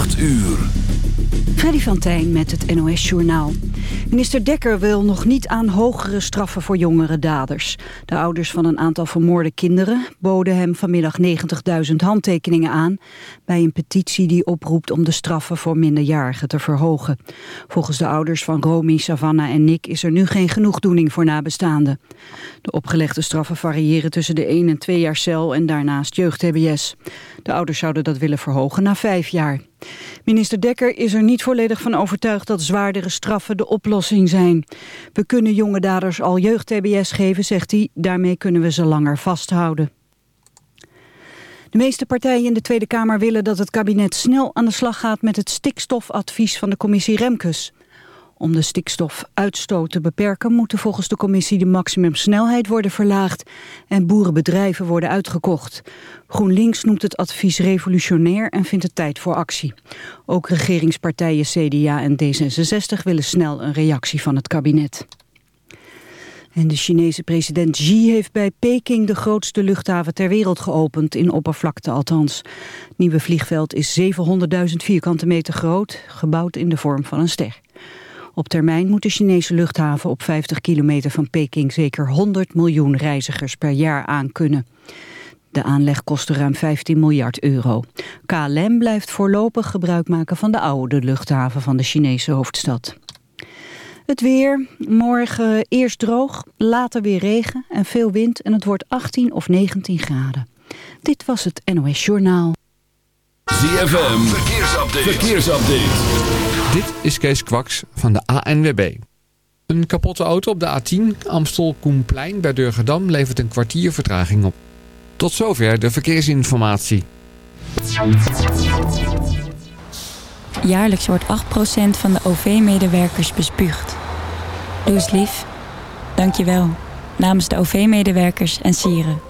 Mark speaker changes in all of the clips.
Speaker 1: 8 uur.
Speaker 2: Freddy van Tijn met het NOS-journaal. Minister Dekker wil nog niet aan hogere straffen voor jongere daders. De ouders van een aantal vermoorde kinderen boden hem vanmiddag 90.000 handtekeningen aan... bij een petitie die oproept om de straffen voor minderjarigen te verhogen. Volgens de ouders van Romy, Savannah en Nick is er nu geen genoegdoening voor nabestaanden. De opgelegde straffen variëren tussen de 1 en 2 jaar cel en daarnaast jeugd-TBS. De ouders zouden dat willen verhogen naar 5 jaar. Minister Dekker is er niet volledig van overtuigd dat zwaardere straffen de oplossing zijn. We kunnen jonge daders al jeugd-TBS geven, zegt hij. Daarmee kunnen we ze langer vasthouden. De meeste partijen in de Tweede Kamer willen dat het kabinet snel aan de slag gaat met het stikstofadvies van de commissie Remkes. Om de stikstofuitstoot te beperken moeten volgens de commissie de maximumsnelheid worden verlaagd en boerenbedrijven worden uitgekocht. GroenLinks noemt het advies revolutionair en vindt het tijd voor actie. Ook regeringspartijen CDA en D66 willen snel een reactie van het kabinet. En de Chinese president Xi heeft bij Peking de grootste luchthaven ter wereld geopend, in oppervlakte althans. Het nieuwe vliegveld is 700.000 vierkante meter groot, gebouwd in de vorm van een ster. Op termijn moet de Chinese luchthaven op 50 kilometer van Peking zeker 100 miljoen reizigers per jaar aankunnen. De aanleg kostte ruim 15 miljard euro. KLM blijft voorlopig gebruik maken van de oude luchthaven van de Chinese hoofdstad. Het weer, morgen eerst droog, later weer regen en veel wind en het wordt 18 of 19 graden. Dit was het NOS Journaal.
Speaker 1: ZFM, verkeersupdate. verkeersupdate.
Speaker 3: Dit is Kees Kwaks van de ANWB. Een kapotte auto op de A10 Amstel-Koenplein bij Durgedam levert een kwartier vertraging op. Tot zover de verkeersinformatie.
Speaker 4: Jaarlijks wordt 8% van de OV-medewerkers bespuugd. Doe eens lief. Dank je wel. Namens de OV-medewerkers en sieren.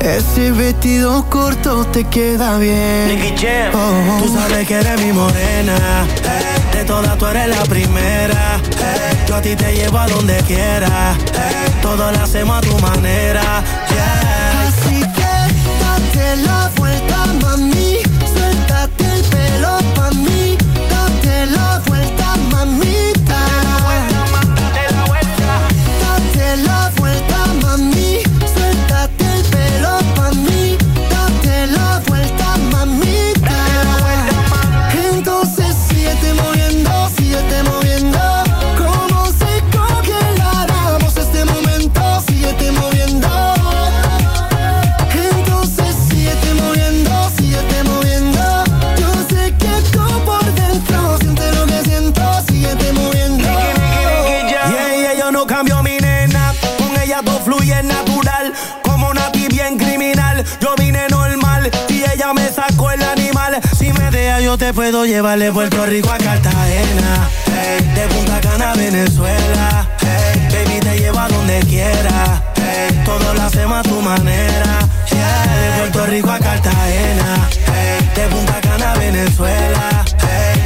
Speaker 5: Ese vestido corto te queda bien.
Speaker 6: Nicky Jam.
Speaker 5: Oh,
Speaker 6: Tú sabes que eres mi morena. eh. De todas tú eres la primera. eh. Yo a ti te llevo a donde quiera. eh. Todo lo hacemos a tu manera. Yeah.
Speaker 5: Así que date la te puedo llevar de Puerto Rico a Cartagena, hey, de Punta Cana a Venezuela, hey, baby te llevo a donde quiera, hey, todo lo hacemos a tu manera,
Speaker 6: yeah, de Puerto Rico a Cartagena, de Punta Cana a Venezuela,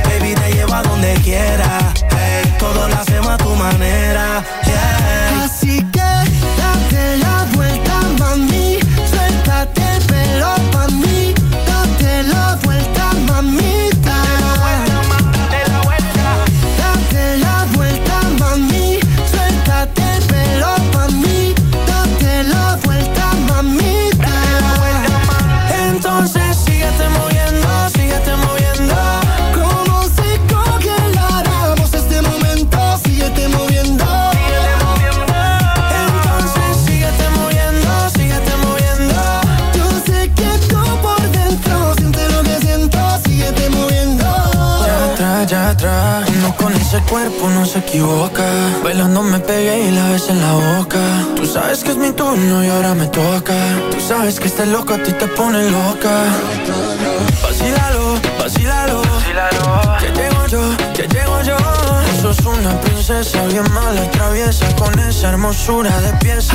Speaker 6: baby te llevo a donde quiera, todo lo hacemos a tu manera,
Speaker 7: yeah. Así que equivoca. Bailando me pegué y la ves en la boca. Tú sabes que es mi turno y ahora me toca. Tú sabes que este loco a ti te pone loca. Vacílalo, vacílalo. Que llego yo, que llego yo. Tú sos una princesa bien mala traviesa Con esa hermosura de pies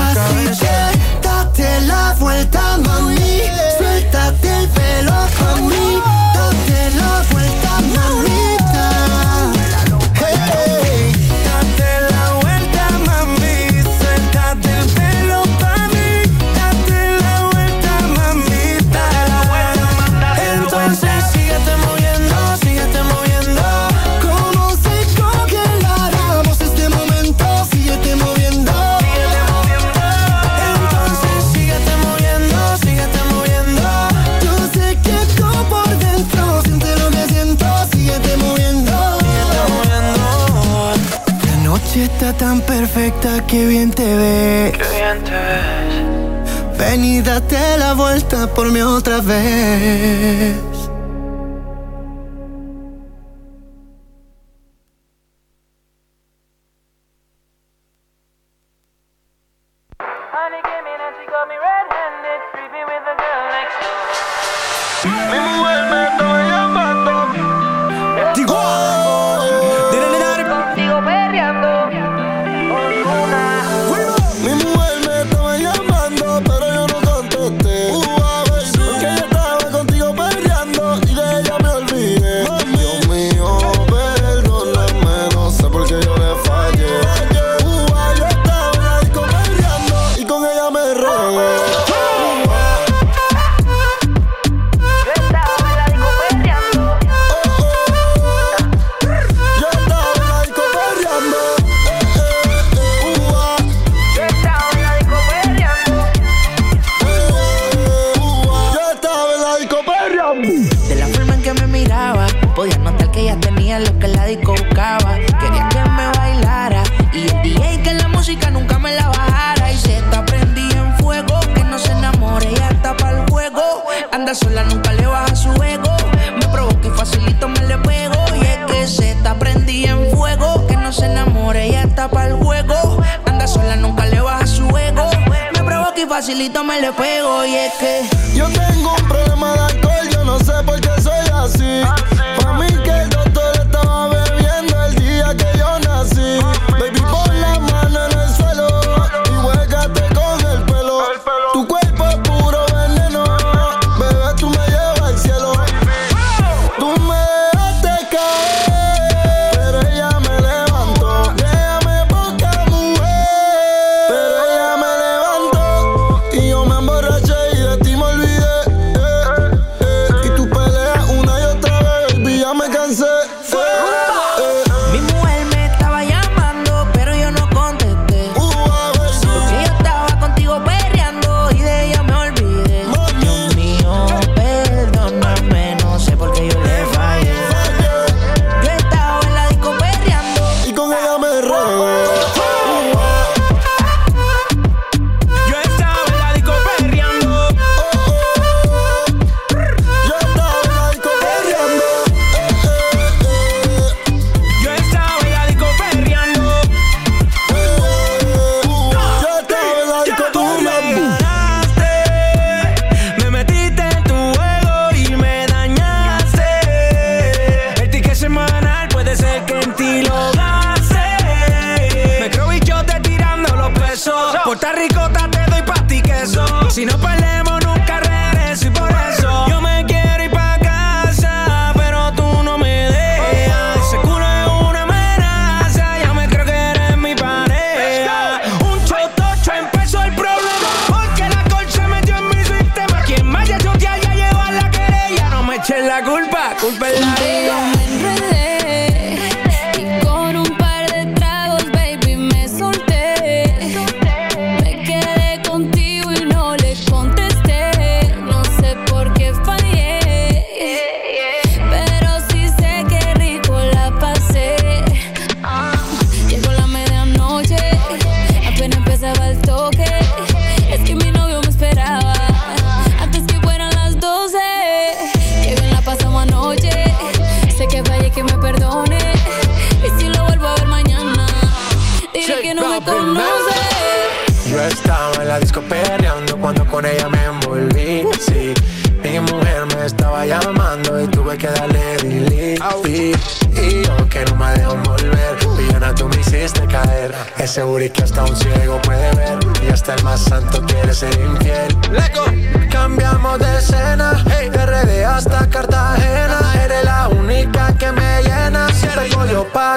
Speaker 8: date la vuelta, mami. Suéltate el pelo conmigo Date la vuelta, mamita. Hey, hey. perfecta, qué bien te ves.
Speaker 7: Qué bien te ves.
Speaker 8: Ven date la vuelta por mí otra vez.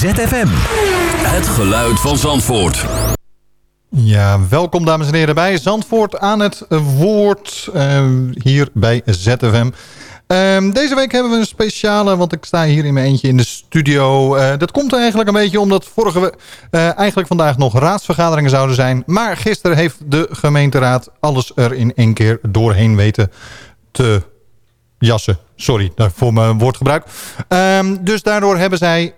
Speaker 1: ZFM. Het geluid van Zandvoort.
Speaker 9: Ja, welkom dames en heren bij Zandvoort aan het woord eh, hier bij ZFM. Ehm, deze week hebben we een speciale, want ik sta hier in mijn eentje in de studio. Eh, dat komt eigenlijk een beetje omdat vorige we, eh, eigenlijk vandaag nog raadsvergaderingen zouden zijn. Maar gisteren heeft de gemeenteraad alles er in één keer doorheen weten te jassen. Sorry voor mijn woordgebruik. Ehm, dus daardoor hebben zij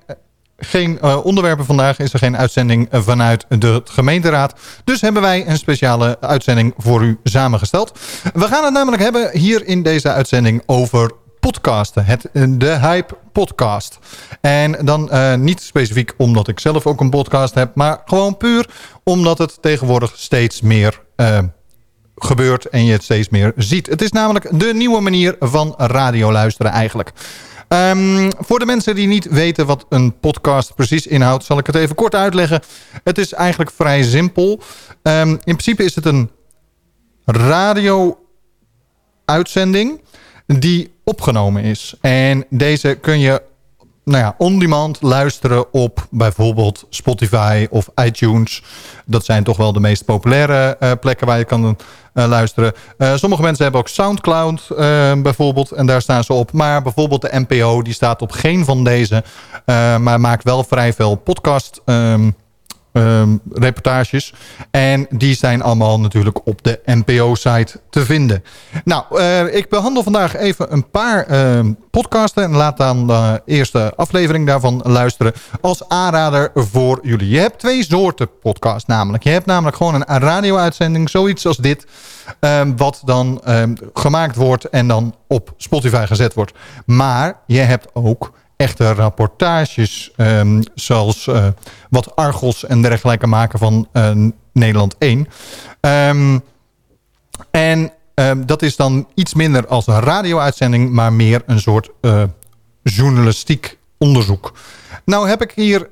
Speaker 9: geen eh, onderwerpen vandaag. Is er geen uitzending eh, vanuit de gemeenteraad. Dus hebben wij een speciale uitzending voor u samengesteld. We gaan het namelijk hebben hier in deze uitzending over podcasten. Het, eh, de Hype podcast. En dan niet specifiek omdat ik zelf ook een podcast heb. Maar gewoon puur omdat het tegenwoordig steeds meer gebeurt en je het steeds meer ziet. Het is namelijk de nieuwe manier van radio luisteren eigenlijk. Ehm, voor de mensen die niet weten wat een podcast precies inhoudt... zal ik het even kort uitleggen. Het is eigenlijk vrij simpel. Ehm, in principe is het een radio-uitzending die opgenomen is. En deze kun je nou ja, on-demand luisteren op bijvoorbeeld Spotify of iTunes. Dat zijn toch wel de meest populaire eh, plekken waar je kan luisteren. Eh, sommige mensen hebben ook Soundcloud eh, bijvoorbeeld en daar staan ze op. Maar bijvoorbeeld de NPO die staat op geen van deze. eh, maar maakt wel vrij veel podcast ehm, ehm, reportages. En die zijn allemaal natuurlijk op de NPO-site te vinden. Nou, eh, ik behandel vandaag even een paar ehm, podcasten. En laat dan de eerste aflevering daarvan luisteren. Als aanrader voor jullie. Je hebt twee soorten podcast namelijk. Je hebt namelijk gewoon een radio-uitzending. Zoiets als dit. ehm, wat dan gemaakt wordt en dan op Spotify gezet wordt. Maar je hebt ook echte rapportages. ehm, zoals eh, wat Argos en dergelijke maken van eh, Nederland 1. Ehm, en ehm, dat is dan iets minder als een radio-uitzending... maar meer een soort eh, journalistiek onderzoek. Nou heb ik hier...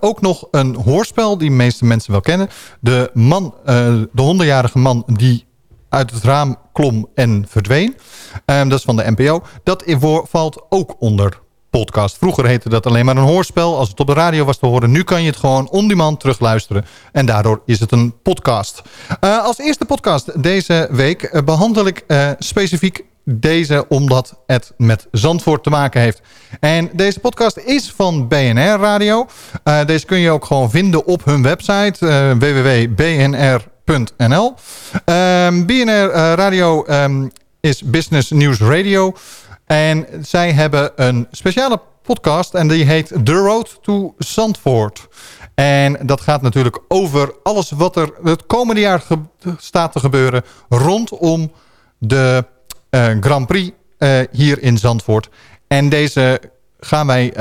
Speaker 9: ook nog een hoorspel die de meeste mensen wel kennen. De, man, de honderdjarige man die uit het raam klom en verdween. Ehm, dat is van de NPO. Dat valt ook onder podcast. Vroeger heette dat alleen maar een hoorspel. Als het op de radio was te horen. Nu kan je het gewoon on-demand terugluisteren. En daardoor is het een podcast. Eh, als eerste podcast deze week eh, behandel ik eh, specifiek deze omdat het met Zandvoort te maken heeft. En deze podcast is van BNR Radio. Deze kun je ook gewoon vinden op hun website www.bnr.nl. Ehm, BNR eh, Radio ehm, is Business News Radio. En zij hebben een speciale podcast en die heet The Road to Zandvoort. En dat gaat natuurlijk over alles wat er het komende jaar staat te gebeuren rondom de eh, Grand Prix eh, hier in Zandvoort. En deze gaan wij,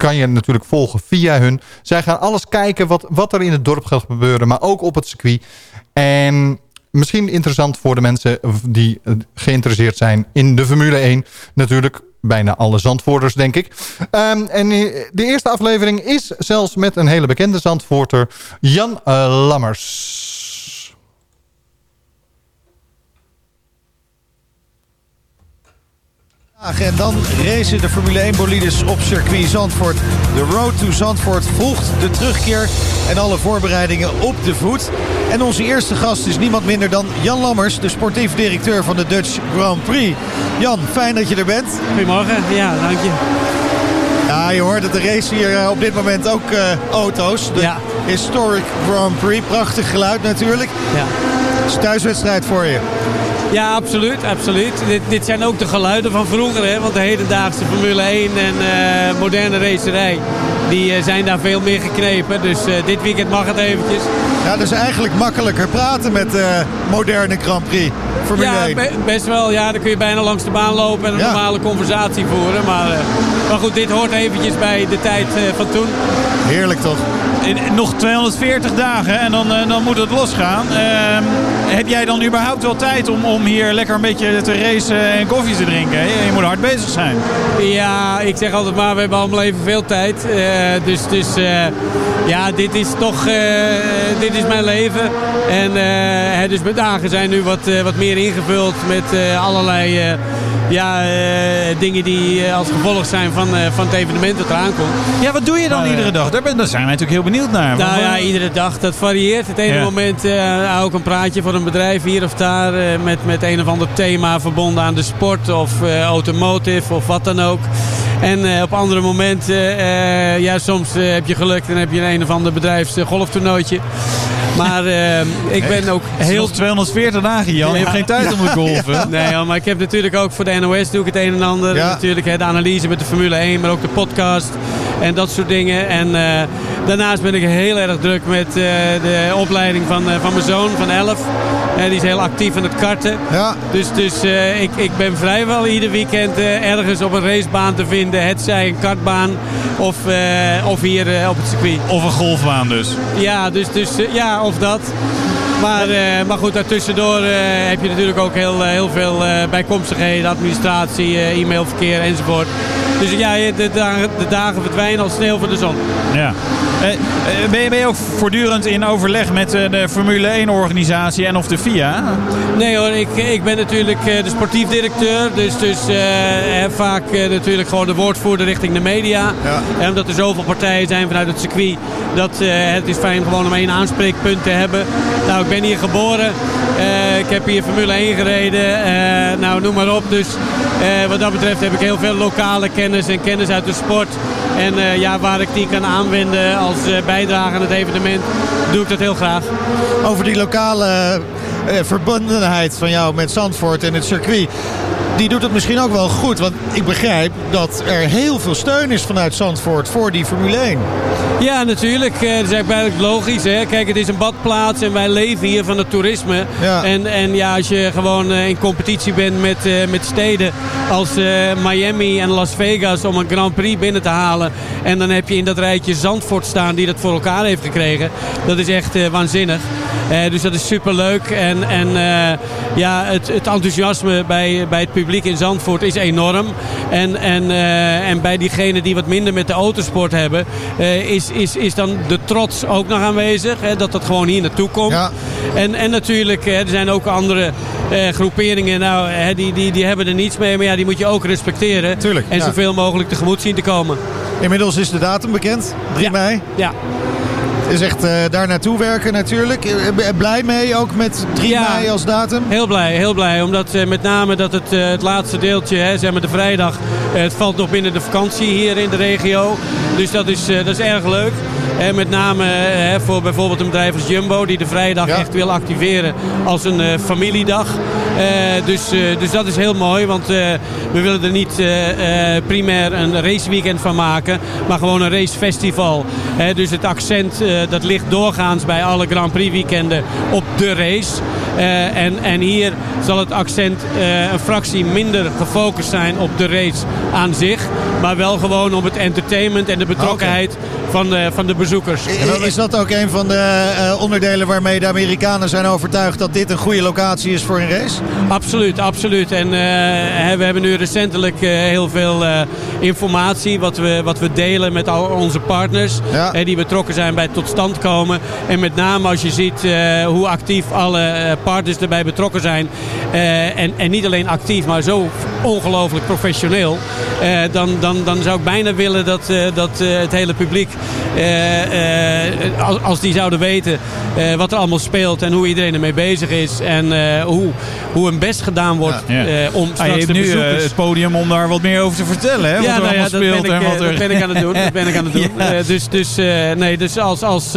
Speaker 9: kan je natuurlijk volgen via hun. Zij gaan alles kijken wat, wat er in het dorp gaat gebeuren, maar ook op het circuit. En misschien interessant voor de mensen die geïnteresseerd zijn in de Formule 1. Natuurlijk bijna alle Zandvoorters, denk ik. Ehm, en eh, de eerste aflevering is zelfs met een hele bekende Zandvoorter, Jan eh, Lammers.
Speaker 10: En dan racen de Formule 1 bolides op circuit Zandvoort. De Road to Zandvoort volgt de terugkeer en alle voorbereidingen op de voet. En onze eerste gast is niemand minder dan Jan Lammers, de sportief directeur van de Dutch Grand Prix. Jan, fijn dat je er bent.
Speaker 11: Goedemorgen, ja, dank je.
Speaker 10: Ja, je hoort dat de race hier eh, op dit moment ook eh, auto's. De Historic Grand Prix, prachtig geluid natuurlijk.
Speaker 11: Ja.
Speaker 10: Het is thuiswedstrijd voor je.
Speaker 11: Ja, absoluut. absoluut. Dit, dit zijn ook de geluiden van vroeger. Hè? Want de hedendaagse Formule 1 en eh, moderne racerij... die eh, zijn daar veel meer geknepen. Dus eh, dit weekend mag het eventjes.
Speaker 10: Ja, dus eigenlijk makkelijker praten met de moderne Grand Prix Formule
Speaker 11: ja,
Speaker 10: 1.
Speaker 11: be- best wel. Ja, dan kun je bijna langs de baan lopen en een
Speaker 10: Ja.
Speaker 11: normale conversatie voeren. Maar, eh, maar goed, dit hoort eventjes bij de tijd eh, van toen.
Speaker 10: Heerlijk toch?
Speaker 12: In- Nog 240 dagen en dan, eh, dan moet het losgaan. Heb jij dan überhaupt wel tijd om, om hier lekker een beetje te racen en koffie te drinken? Je moet hard bezig zijn.
Speaker 11: Ja, ik zeg altijd maar, we hebben allemaal even veel tijd. Eh, dus dus eh, ja, dit is toch eh, dit is mijn leven. En dus mijn dagen zijn nu wat, wat meer ingevuld met allerlei ja, dingen die als gevolg zijn van, van het evenement dat eraan komt.
Speaker 12: Ja, wat doe je dan
Speaker 11: Maar,
Speaker 12: iedere dag? Daar, ben, daar zijn wij natuurlijk heel benieuwd naar.
Speaker 11: Nou ja, iedere dag. Dat varieert. Het ene
Speaker 12: Ja.
Speaker 11: moment hou ik een praatje voor een bedrijf hier of daar. eh, met, met een of ander thema verbonden aan de sport of eh, automotive of wat dan ook. En eh, op andere momenten, ja, soms heb je geluk en heb je een, een of ander bedrijfs eh, golftoernooitje. Maar ik ben ook heel...
Speaker 12: nog 240 dagen, Jan. Je hebt geen tijd om te golven.
Speaker 11: Nee, maar ik heb natuurlijk ook voor de NOS doe ik het een en ander.
Speaker 12: Ja.
Speaker 11: Natuurlijk hè, de analyse met de Formule 1, maar ook de podcast en dat soort dingen. En eh, daarnaast ben ik heel erg druk met eh, de opleiding van, eh, van mijn zoon van 11. Eh, die is heel actief aan het karten.
Speaker 10: Ja.
Speaker 11: Dus, dus eh, ik, ik ben vrijwel ieder weekend ergens op een racebaan te vinden. Het zij een kartbaan of, eh, of hier op het circuit.
Speaker 12: Of een golfbaan dus.
Speaker 11: Ja, dus, dus ja, of dat. Maar, eh, maar goed, daartussendoor eh, heb je natuurlijk ook heel, heel veel eh, bijkomstigheden, administratie, e-mailverkeer enzovoort. Dus ja, de dagen, de dagen verdwijnen als sneeuw voor de zon.
Speaker 12: Ja. Eh, eh, ben, je, ben je ook voortdurend in overleg met eh, de Formule 1-organisatie en of de FIA?
Speaker 11: Nee hoor, ik, ik ben natuurlijk eh, de sportief directeur. Dus, dus eh, heb vaak eh, natuurlijk gewoon de woordvoerder richting de media. En omdat er zoveel partijen zijn vanuit het circuit. Dat eh, het is fijn gewoon om één aanspreekpunt te hebben. Nou, ik ben hier geboren. Eh, ik heb hier Formule 1 gereden. Nou, noem maar op. Dus eh, wat dat betreft heb ik heel veel lokale kennis en kennis uit de sport. En eh, ja, waar ik die kan aanwenden als eh, bijdrage aan het evenement, doe ik dat heel graag.
Speaker 10: Over die lokale eh, verbondenheid van jou met Zandvoort en het circuit. Die doet het misschien ook wel goed. Want ik begrijp dat er heel veel steun is vanuit Zandvoort voor die Formule 1.
Speaker 11: Ja, natuurlijk. Eh, Dat is eigenlijk logisch. Hè? Kijk, het is een badplaats en wij leven hier van het toerisme. En, en ja, als je gewoon eh, in competitie bent met, eh, met steden als Miami en Las Vegas om een Grand Prix binnen te halen. En dan heb je in dat rijtje Zandvoort staan die dat voor elkaar heeft gekregen. Dat is echt waanzinnig. Eh, dus dat is superleuk. En, en eh, ja, het, het enthousiasme bij, bij het publiek in Zandvoort is enorm. En, en, eh, en bij diegenen die wat minder met de autosport hebben, is, is, is dan de trots ook nog aanwezig. Hè, dat dat gewoon hier naartoe komt. En, en natuurlijk, er zijn ook andere groeperingen. Nou, hè, die, die, die hebben er niets mee. Maar ja, die moet je ook respecteren.
Speaker 10: Tuurlijk,
Speaker 11: en
Speaker 10: ja.
Speaker 11: zoveel mogelijk tegemoet zien te komen.
Speaker 10: Inmiddels is de datum bekend, 3 mei.
Speaker 11: Ja.
Speaker 10: Is echt eh, daar naartoe werken natuurlijk. Eh, ben- Blij mee ook met 3 mei als datum?
Speaker 11: Heel blij, heel blij. Omdat eh, met name dat het, eh, het laatste deeltje, hè, zeg maar de vrijdag, eh, het valt nog binnen de vakantie hier in de regio. Dus dat is, eh, dat is erg leuk. En met name eh, hè, voor bijvoorbeeld een bedrijf als Jumbo, die de vrijdag echt wil activeren als een eh, familiedag. Eh, dus, dus dat is heel mooi, want we willen er niet primair een raceweekend van maken, maar gewoon een racefestival. Dus het accent dat ligt doorgaans bij alle Grand Prix weekenden op de race. Eh, en, en hier zal het accent eh, een fractie minder gefocust zijn op de race aan zich. Maar wel gewoon op het entertainment en de betrokkenheid van, de, van de bezoekers.
Speaker 10: Is dat ook een van de eh, onderdelen waarmee de Amerikanen zijn overtuigd dat dit een goede locatie is voor een race?
Speaker 11: Absoluut, absoluut. En we hebben nu recentelijk heel veel informatie wat we, wat we delen met al onze partners. eh, die betrokken zijn bij het tot stand komen. En met name als je ziet hoe actief alle eh, partners erbij betrokken zijn. Eh, en, en niet alleen actief, maar zo ongelooflijk professioneel. eh, dan, dan, dan zou ik bijna willen dat, eh, dat het hele publiek, als, als die zouden weten wat er allemaal speelt en hoe iedereen ermee bezig is. En hoe, hoe hun best gedaan wordt
Speaker 12: Ja.
Speaker 11: om
Speaker 12: Ah,
Speaker 11: straks
Speaker 12: je hebt
Speaker 11: de
Speaker 12: nu het podium om daar wat meer over te vertellen. Hè? Wat
Speaker 11: Ja,
Speaker 12: er
Speaker 11: nou ja, ben,
Speaker 12: speelt
Speaker 11: ik,
Speaker 12: en wat er...
Speaker 11: dat ben ik aan het doen. Dat ben ik aan het doen. Dus dus nee, dus als, als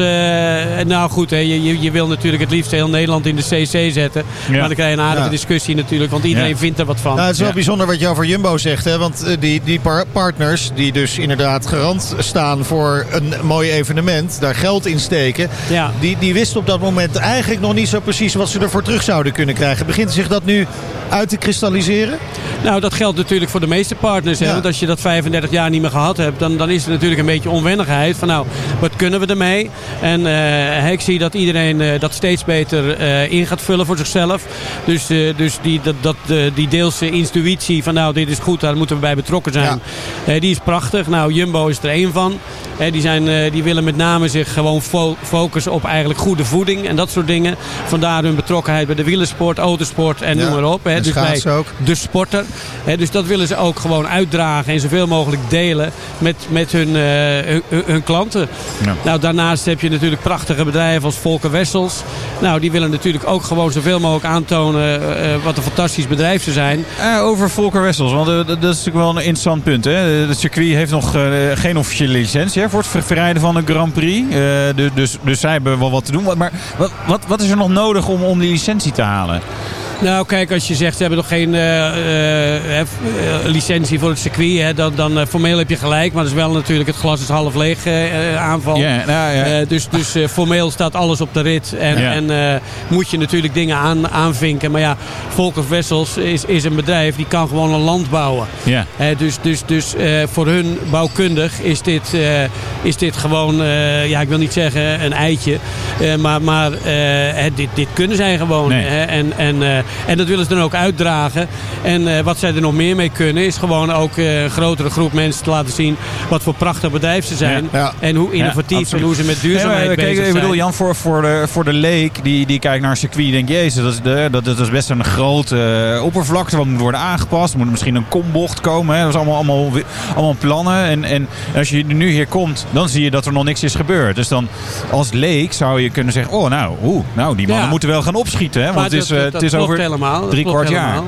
Speaker 11: nou goed, hè, je, je- je wil natuurlijk het liefst heel Nederland in de CC zetten. Maar dan krijg je een aardige. Discussie natuurlijk, want iedereen
Speaker 10: Ja.
Speaker 11: vindt er wat van.
Speaker 10: Nou, het is wel
Speaker 11: Ja.
Speaker 10: bijzonder wat je over Jumbo zegt. Hè? Want eh, die, die par- partners die dus inderdaad garant staan voor een mooi evenement. Daar geld in steken.
Speaker 11: Ja.
Speaker 10: Die, die wisten op dat moment eigenlijk nog niet zo precies wat ze ervoor terug zouden kunnen krijgen. Begint zich dat nu uit te kristalliseren?
Speaker 11: Nou, dat geldt natuurlijk voor de meeste partners. Hè?
Speaker 10: Ja.
Speaker 11: Want als je dat 35 jaar niet meer gehad hebt, dan, dan is er natuurlijk een beetje onwennigheid. Van nou, wat kunnen we ermee? En eh, ik zie dat iedereen eh, dat steeds beter eh, in gaat vullen voor zichzelf. Dus, dus die, dat, dat, die deelse intuïtie van nou, dit is goed, daar moeten we bij betrokken zijn. Die is prachtig. Nou, Jumbo is er één van. Die, zijn, die willen met name zich gewoon fo- focussen op eigenlijk goede voeding en dat soort dingen. Vandaar hun betrokkenheid bij de wielersport, autosport en
Speaker 10: Ja,
Speaker 11: noem maar op. Hè.
Speaker 10: en
Speaker 11: Dus bij
Speaker 10: ook.
Speaker 11: de sporter. Dus dat willen ze ook gewoon uitdragen en zoveel mogelijk delen met, met hun, eh, hun, klanten.
Speaker 12: Ja.
Speaker 11: Nou, daarnaast heb je natuurlijk prachtige bedrijven als Volker Wessels. Nou, die willen natuurlijk ook gewoon zoveel mogelijk aantonen eh, eh, wat een fantastisch bedrijf ze zijn.
Speaker 12: Over Volker Wessels, want dat is natuurlijk wel een interessant punt. Hè? Het circuit heeft nog geen officiële licentie hè, voor het ver- verrijden van een Grand Prix. Eh, du- dus, dus zij hebben wel wat te doen. Maar wat, wat, wat is er nog nodig om, om die licentie te halen?
Speaker 11: Nou, kijk, als je zegt ze hebben nog geen eh, eh, eh, licentie voor het circuit, hè, dan, dan formeel heb je gelijk. Maar dat is wel natuurlijk het glas is half leeg aanval.
Speaker 12: Nou ja.
Speaker 11: Dus dus formeel staat alles op de rit. En, moet je natuurlijk dingen aan, aanvinken. Maar ja, Volker Wessels is, is een bedrijf die kan gewoon een land bouwen. Dus dus, dus voor hun bouwkundig is dit, is dit gewoon, ja, ik wil niet zeggen een eitje. Maar maar dit, dit kunnen zij gewoon.
Speaker 12: Nee.
Speaker 11: En, en, en dat willen ze dan ook uitdragen. En eh, wat zij er nog meer mee kunnen, is gewoon ook eh, een grotere groep mensen te laten zien wat voor prachtig bedrijf ze zijn.
Speaker 10: Ja. Ja.
Speaker 11: En hoe innovatief en hoe ze met duurzaamheid bezig
Speaker 12: ik
Speaker 11: zijn.
Speaker 12: bedoel, Jan, voor, voor, de, voor de leek die, die kijkt naar een circuit, denkt jezus, dat is, de, dat, dat is best een grote eh, oppervlakte. Wat moet worden aangepast? Er moet misschien een kombocht komen. Hè? Dat is allemaal, allemaal, allemaal plannen. En, en als je nu hier komt, dan zie je dat er nog niks is gebeurd. Dus dan als leek zou je kunnen zeggen, oh nou, oeh, nou die mannen
Speaker 11: Ja.
Speaker 12: moeten wel gaan opschieten. Hè? Want
Speaker 11: Maar
Speaker 12: het is,
Speaker 11: dat- dat
Speaker 12: het is
Speaker 11: klopt
Speaker 12: over
Speaker 11: helemaal.
Speaker 12: Drie kwart jaar.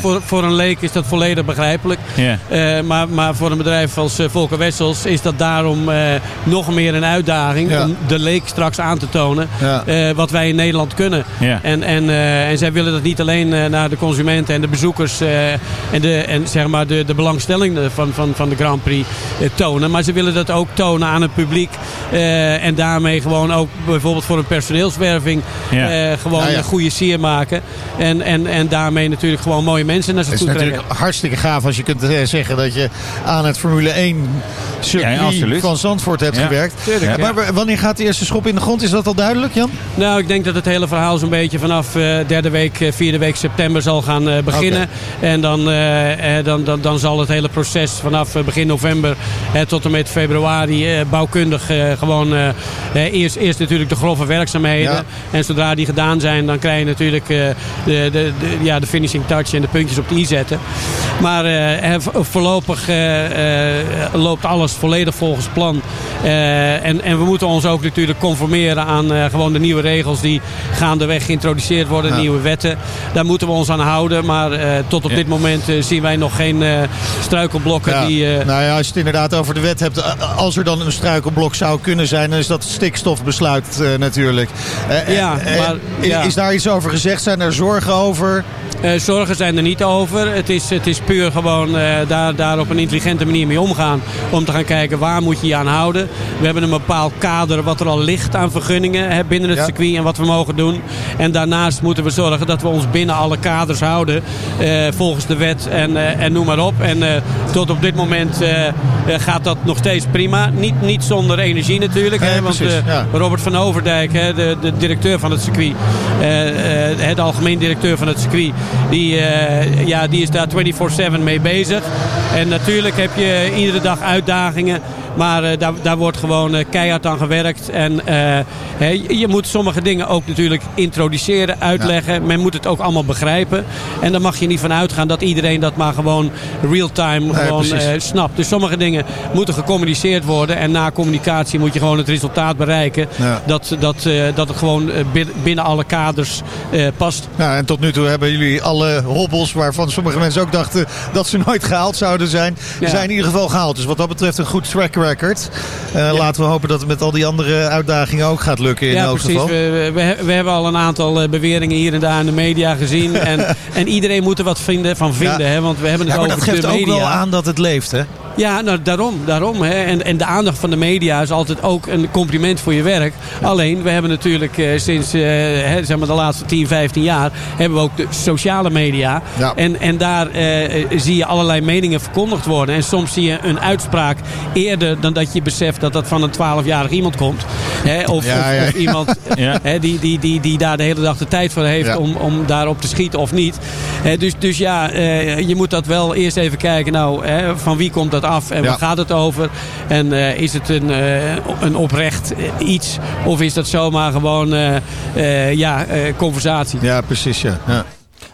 Speaker 11: voor, voor een leek is dat volledig begrijpelijk.
Speaker 12: Ja.
Speaker 11: Eh, maar, maar voor een bedrijf als eh, Volker Wessels is dat daarom eh, nog meer een uitdaging.
Speaker 10: Ja.
Speaker 11: Om de leek straks aan te tonen
Speaker 10: Ja.
Speaker 11: eh, wat wij in Nederland kunnen.
Speaker 12: Ja.
Speaker 11: En, en, eh, en zij willen dat niet alleen eh, naar de consumenten en de bezoekers eh, en, de, en zeg maar de, de belangstelling van, van, van de Grand Prix tonen. Maar ze willen dat ook tonen aan het publiek. eh, en daarmee gewoon ook bijvoorbeeld voor een personeelswerving eh, gewoon een goede sier maken. En, en, en daarmee natuurlijk gewoon mooie mensen naar zich
Speaker 10: Het is
Speaker 11: toe trekken.
Speaker 10: natuurlijk hartstikke gaaf als je kunt eh, zeggen dat je aan het Formule 1 circuit
Speaker 12: Ja,
Speaker 10: van Zandvoort hebt
Speaker 12: Ja.
Speaker 10: gewerkt.
Speaker 11: Tuurlijk,
Speaker 10: Maar wanneer gaat de eerste schop in de grond? Is dat al duidelijk, Jan?
Speaker 11: Nou, ik denk dat het hele verhaal zo'n beetje vanaf eh derde week, eh, vierde week september zal gaan eh, beginnen. En dan, dan, dan, dan zal het hele proces vanaf begin november tot en met februari eh, bouwkundig eh, gewoon... eerst, eerst natuurlijk de grove werkzaamheden.
Speaker 10: Ja.
Speaker 11: En zodra die gedaan zijn, dan krijg je natuurlijk eh, de, de, de, ja, de finishing touch en de puntjes op de i zetten. Maar eh, eh, vo- voorlopig eh, eh, loopt alles volledig volgens plan. Eh, en, en we moeten ons ook natuurlijk conformeren aan eh, gewoon de nieuwe regels die gaandeweg geïntroduceerd worden,
Speaker 10: Ja.
Speaker 11: nieuwe wetten. Daar moeten we ons aan houden. Maar eh, tot op
Speaker 12: Ja.
Speaker 11: dit moment eh, zien wij nog geen eh, struikelblokken
Speaker 10: Ja.
Speaker 11: die... eh,
Speaker 10: Nou ja, als je het inderdaad over de wet hebt. eh, Als er dan een struikelblok zou kunnen zijn, dan is dat het stikstofbesluit eh, natuurlijk. Eh,
Speaker 11: Ja,
Speaker 10: eh,
Speaker 11: maar-
Speaker 10: is daar iets over gezegd? Zijn er zorgen over?
Speaker 11: Eh, zorgen zijn er niet over. Het is, het is puur gewoon eh, daar, daar op een intelligente manier mee omgaan. Om te gaan kijken waar moet je je aan houden. We hebben een bepaald kader wat er al ligt aan vergunningen hè, binnen het
Speaker 10: Ja.
Speaker 11: circuit en wat we mogen doen. En daarnaast moeten we zorgen dat we ons binnen alle kaders houden. eh, volgens de wet en, en noem maar op. En tot op dit moment gaat dat nog steeds prima. Niet, niet zonder energie natuurlijk. Hè, want
Speaker 10: precies, ja.
Speaker 11: Robert van Overdijk, hè, de, de directeur van het circuit, de algemeen directeur van het circuit, die, eh, ja, die is daar 24-7 mee bezig. En natuurlijk heb je iedere dag uitdagingen. Maar eh, daar, daar wordt gewoon eh, keihard aan gewerkt. En eh, je- moet sommige dingen ook natuurlijk introduceren, uitleggen. Men moet het ook allemaal begrijpen. En dan mag je niet van uitgaan dat iedereen dat maar gewoon real-time gewoon snapt. Dus sommige dingen moeten gecommuniceerd worden. En na communicatie moet je gewoon het resultaat bereiken.
Speaker 10: Ja.
Speaker 11: Dat, dat, dat het gewoon bin- binnen alle kaders past.
Speaker 10: Ja, en tot nu toe hebben jullie alle hobbels waarvan sommige mensen ook dachten dat ze nooit gehaald zouden zijn.
Speaker 11: Ja.
Speaker 10: zijn in ieder geval gehaald. Dus wat dat betreft een goed track record. Eh, Laten we hopen dat het met al die andere uitdagingen ook gaat lukken in
Speaker 11: ja,
Speaker 10: elk
Speaker 11: precies.
Speaker 10: geval.
Speaker 11: We, we, we hebben al een aantal eh, beweringen hier en daar in de media gezien. en, en iedereen moet er wat vinden, van vinden. Hè? Want we hebben het
Speaker 10: Ja, maar
Speaker 11: over
Speaker 10: dat geeft
Speaker 11: de
Speaker 10: ook
Speaker 11: media.
Speaker 10: wel aan dat het leeft, hè?
Speaker 11: Ja, nou, daarom. daarom hè. En, en de aandacht van de media is altijd ook een compliment voor je werk. Alleen, we hebben natuurlijk eh, sinds eh, hè, zeg maar de laatste 10, 15 jaar... hebben we ook de sociale media.
Speaker 10: Ja.
Speaker 11: En, en daar eh, zie je allerlei meningen verkondigd worden. En soms zie je een uitspraak eerder dan dat je beseft... dat dat van een 12-jarig iemand komt. Hè? Of,
Speaker 10: Ja,
Speaker 11: of,
Speaker 10: ja.
Speaker 11: of iemand hè, die, die, die, die daar de hele dag de tijd voor heeft... Om, om daarop te schieten of niet. Hè, dus, dus ja, eh, je moet dat wel eerst even kijken. Nou, hè, van wie komt dat af en waar gaat het over? En eh, is het een, eh, een oprecht iets? Of is dat zomaar gewoon eh, ja, conversatie?
Speaker 10: Ja, precies, ja.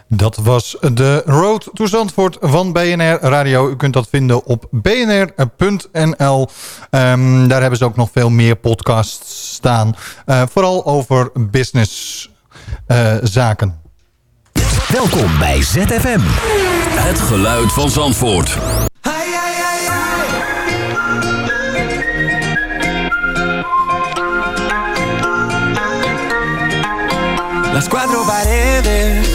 Speaker 9: Dat was de Road to Zandvoort van BNR Radio. U kunt dat vinden op bnr.nl. Ehm, daar hebben ze ook nog veel meer podcasts staan. Eh, vooral over business eh, zaken.
Speaker 1: Welkom bij ZFM. Het geluid van Zandvoort.
Speaker 7: Las cuatro paredes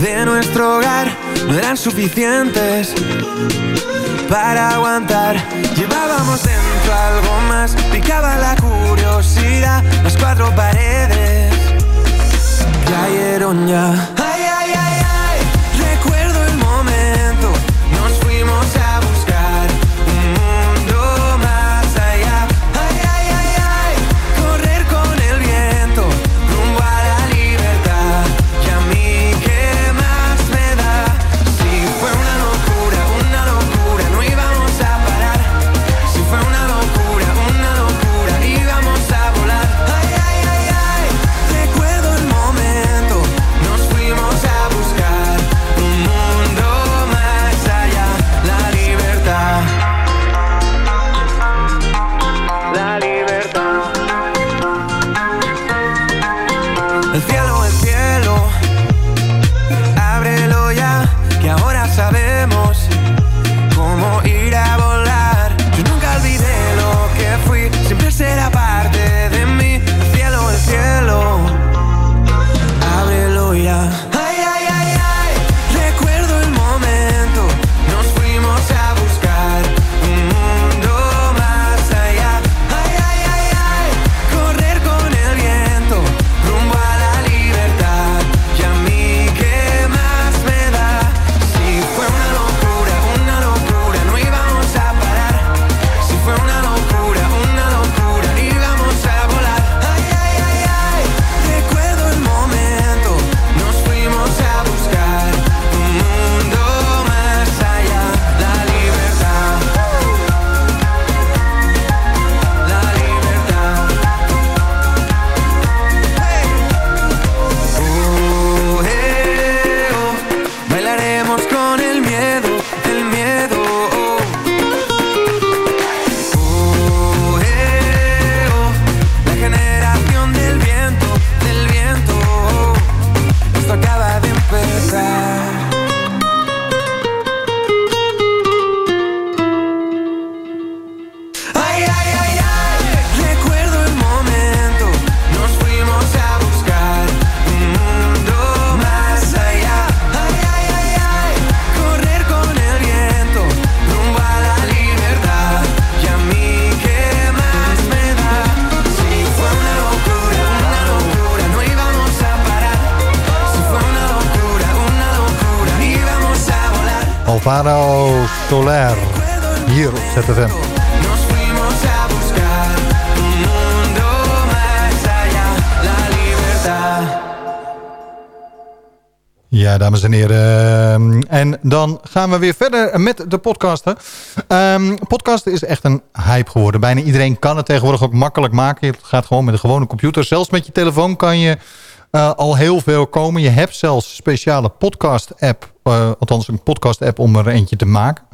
Speaker 7: de nuestro hogar no eran suficientes para aguantar. Llevábamos dentro algo más, picaba la curiosidad. Las cuatro paredes cayeron ya.
Speaker 9: Alvaro Soler, hier op ZFM. Ja, dames en heren. En dan gaan we weer verder met de podcasten. Um, podcasten is echt een hype geworden. Bijna iedereen kan het tegenwoordig ook makkelijk maken. Het gaat gewoon met een gewone computer. Zelfs met je telefoon kan je uh, al heel veel komen. Je hebt zelfs speciale podcast-app. Uh, althans een podcast-app om er eentje te maken.